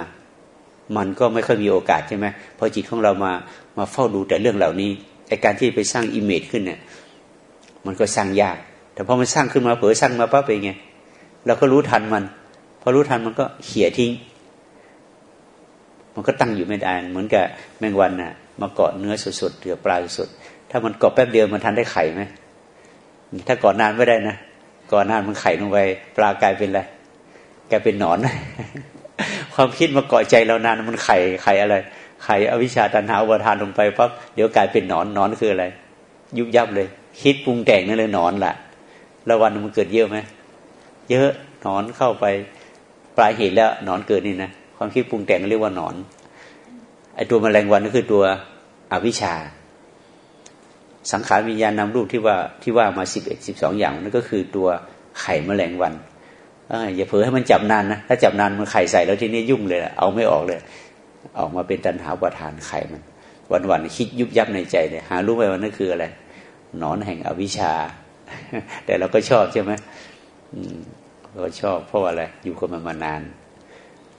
มันก็ไม่ค่อยมีโอกาสใช่ไหมพอจิตของเรามามาเฝ้าดูแต่เรื่องเหล่านี้ไอการที่ไปสร้างอิมเมจขึ้นเนี่ยมันก็สร้างยาก แต่พอมันสร้างขึ้นมาเผยสร้างมาปั๊บเป็นไงเราก็รู้ทันมันพอรู้ทันมันก็เขี่ยทิ้ง มันก็ตั้งอยู่ไม่ได้เหมือนกับแมงวันน่ะ มาเกาะเนื้อสดๆเรือปลาสดถ้ามันเกาะแป๊บเดียวมันทันได้ไข่ไหมถ้าเก่อนานไม่ได้นะเก่อนนานมันไข่ลงไป ปลากลายเป็นอะไรกลายเป็นหนอน ความคิดมาเกาะใจเรานานมันไข่ไข่อะไร ไข่อวิชชาตันหาอุปทานลงไปปั๊บเดี๋ยวกลายเป็นหนอนหนอนคืออะไร ยุบยับเลย คิดปรุงแต่งนั่นเลยหนอนแหละล้ววันมันเกิดเยอะไหมเยอะหนอนเข้าไปปลายเหตุแล้วหนอนเกิดนี่นะความคิดปรุงแต่งเรียกว่าหนอนไอตัวแมลงวันก็คือตัวอวิชชา สังขารวิญญาณนำรูปที่ว่าที่ว่ามาสิบเอ็ดสิบสองอย่างนั่นก็คือตัวไข่แมลงวัน อย่าเผลอให้มันจับนานนะ ถ้าจับนานมันไข่ใส่แล้วทีนี้ยุ่งเลยเอาไม่ออกเลย ออกมาเป็นตัณหาประทานไข่มัน วันวันคิดยุบยับในใจเลยหารู้ไหมว่านั่นคืออะไรหนอนแห่งอวิชชา แต่เราก็ชอบใช่ไหมเราชอบเพราะอะไรอยู่กับมันมานาน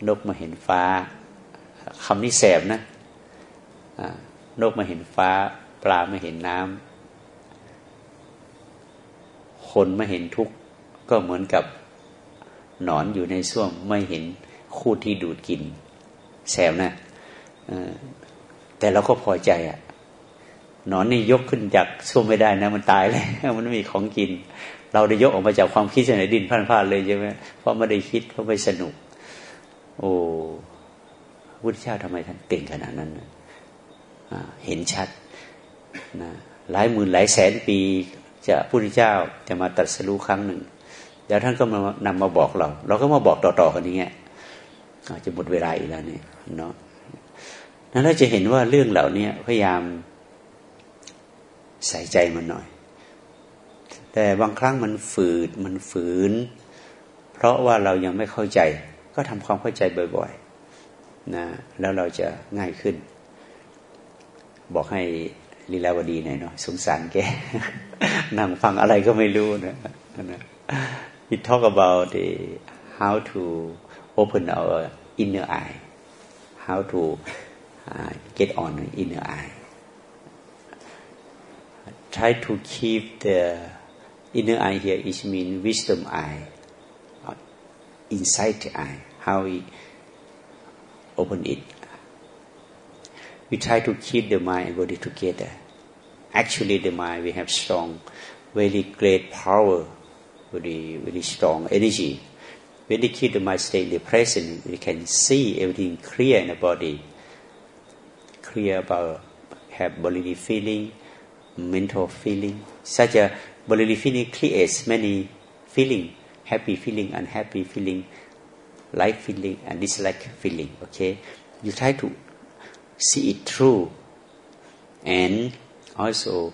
นกมาเห็นฟ้าคำนี้แสบนะนกมาเห็นฟ้า ปลามาเห็นน้ำคนมาเห็นทุกข์ก็เหมือนกับ นอนอยู่ในส้วมไม่เห็นคู่ที่ดูดกิน แสบนะแต่เราก็พอใจอะหนอนนี่ยกขึ้นจากส้วมไม่ได้นะ มันตายแล้วมันไม่มีของกิน เราได้ยกออกมาจากความคิดในดินพลาดๆเลยใช่ไหมเพราะไม่ได้คิดเพราะไม่สนุก โอ้พุทธเจ้าทำไมท่านเก่งขนาดนั้นเห็นชัดนะหลายหมื่นหลายแสนปี จะพุทธเจ้าจะมาตรัสรู้ครั้งหนึ่ง แล้วท่านก็มานำมาบอกเรา เราก็มาบอกต่อๆกันนี้ยจะหมดเวลาอีกแล้วเนี่ยเนาะนั้นเราจะเห็นว่าเรื่องเหล่านี้พยายามใส่ใจมันหน่อย แต่บางครั้งมันฝืดมันฝืน เพราะว่าเรายังไม่เข้าใจ ก็ทำความเข้าใจบ่อยๆนะแล้วเราจะง่ายขึ้น บอกให้ลีลาวดีหน่อยเนาะสงสารแกนั่งฟังอะไรก็ไม่รู้นะนะ he talk about the how to open our inner eye how to uh, get on inner eye try to keep the inner eye here is mean wisdom eye, uh, insight eye, how we open it. We try to keep the mind and body together. Actually, the mind we have strong, very great power, very very strong energy. When the mind stay in the present, we can see everything clear in the body, clear about have bodily feeling, mental feeling. Such a bodily feeling creates many feeling, happy feeling, unhappy feeling, like feeling, and dislike feeling. Okay, you try to see it through, and also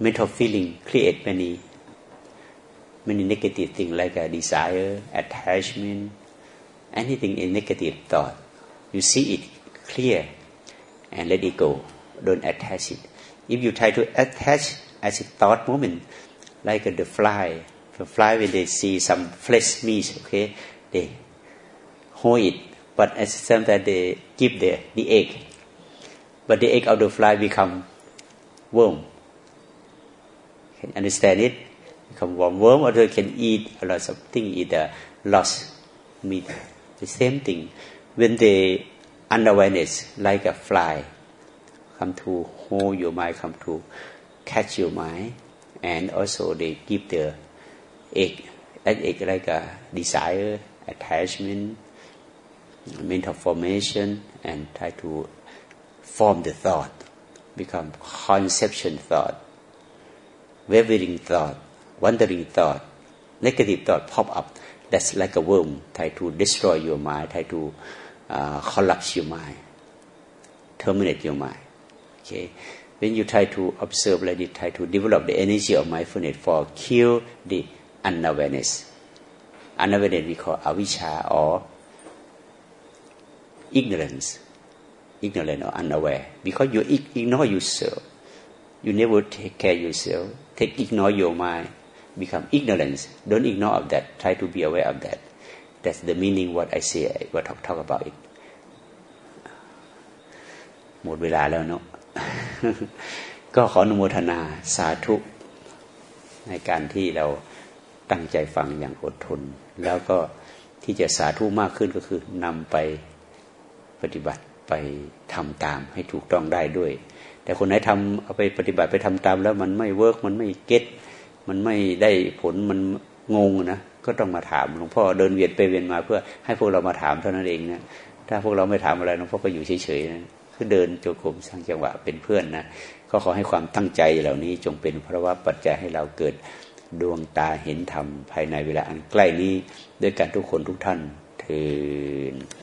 mental feeling create many many negative things like a desire, attachment, anything in negative thought. You see it clear and let it go. Don't attach it if you try to attach as a thought moment, like uh, the fly, the fly when they see some flesh meat, okay, they hold it, but at the same time they give the, the egg. But the egg of the fly become worm. Can understand it? Become worm. Worm or they can eat a lot of things, eat a lost meat. The same thing. When they unawareness, like a fly, come to hold your mind, come to catch your mind, and also they give the egg, that egg like a desire, attachment, mental formation, and try to form the thought, become conception thought, wavering thought, wandering thought, negative thought pop up. That's like a worm, try to destroy your mind, try to uh, collapse your mind, terminate your mind. Okay, when you try to observe like this, try to develop the energy of mindfulness for kill the unawareness. Unawareness we call avisha or ignorance, ignorant or unaware, because you ignore yourself. You never take care yourself. Take ignore your mind, become ignorance. Don't ignore of that. Try to be aware of that. That's the meaning what I say. What talk talk about it. หมดเวลาแล้วเนาะ ก็ขออนุโมทนาสาธุ ในการที่เราตั้งใจฟังอย่างอดทน แล้วก็ที่จะสาธุมากขึ้นก็คือนำไปปฏิบัติไปทำตามให้ถูกต้องได้ด้วย แต่คนไหนทำเอาไปปฏิบัติไปทำตามแล้วมันไม่ work มันไม่ get มันไม่ได้ผลมันงงนะก็ต้องมาถามหลวงพ่อเดินเวียนไปเวียนมาเพื่อให้พวกเรามาถามเท่านั้นเองนะถ้าพวกเราไม่ถามอะไรหลวงพ่อก็อยู่เฉยๆนะคือเดินจงกรมสร้างจังหวะเป็นเพื่อนนะก็ขอให้ความตั้งใจเหล่านี้จงเป็นเพราะว่าปัจจัยให้เราเกิดดวงตาเห็นธรรมภายในเวลาอันใกล้นี้ด้วยกันทุกคนทุกท่านเถิด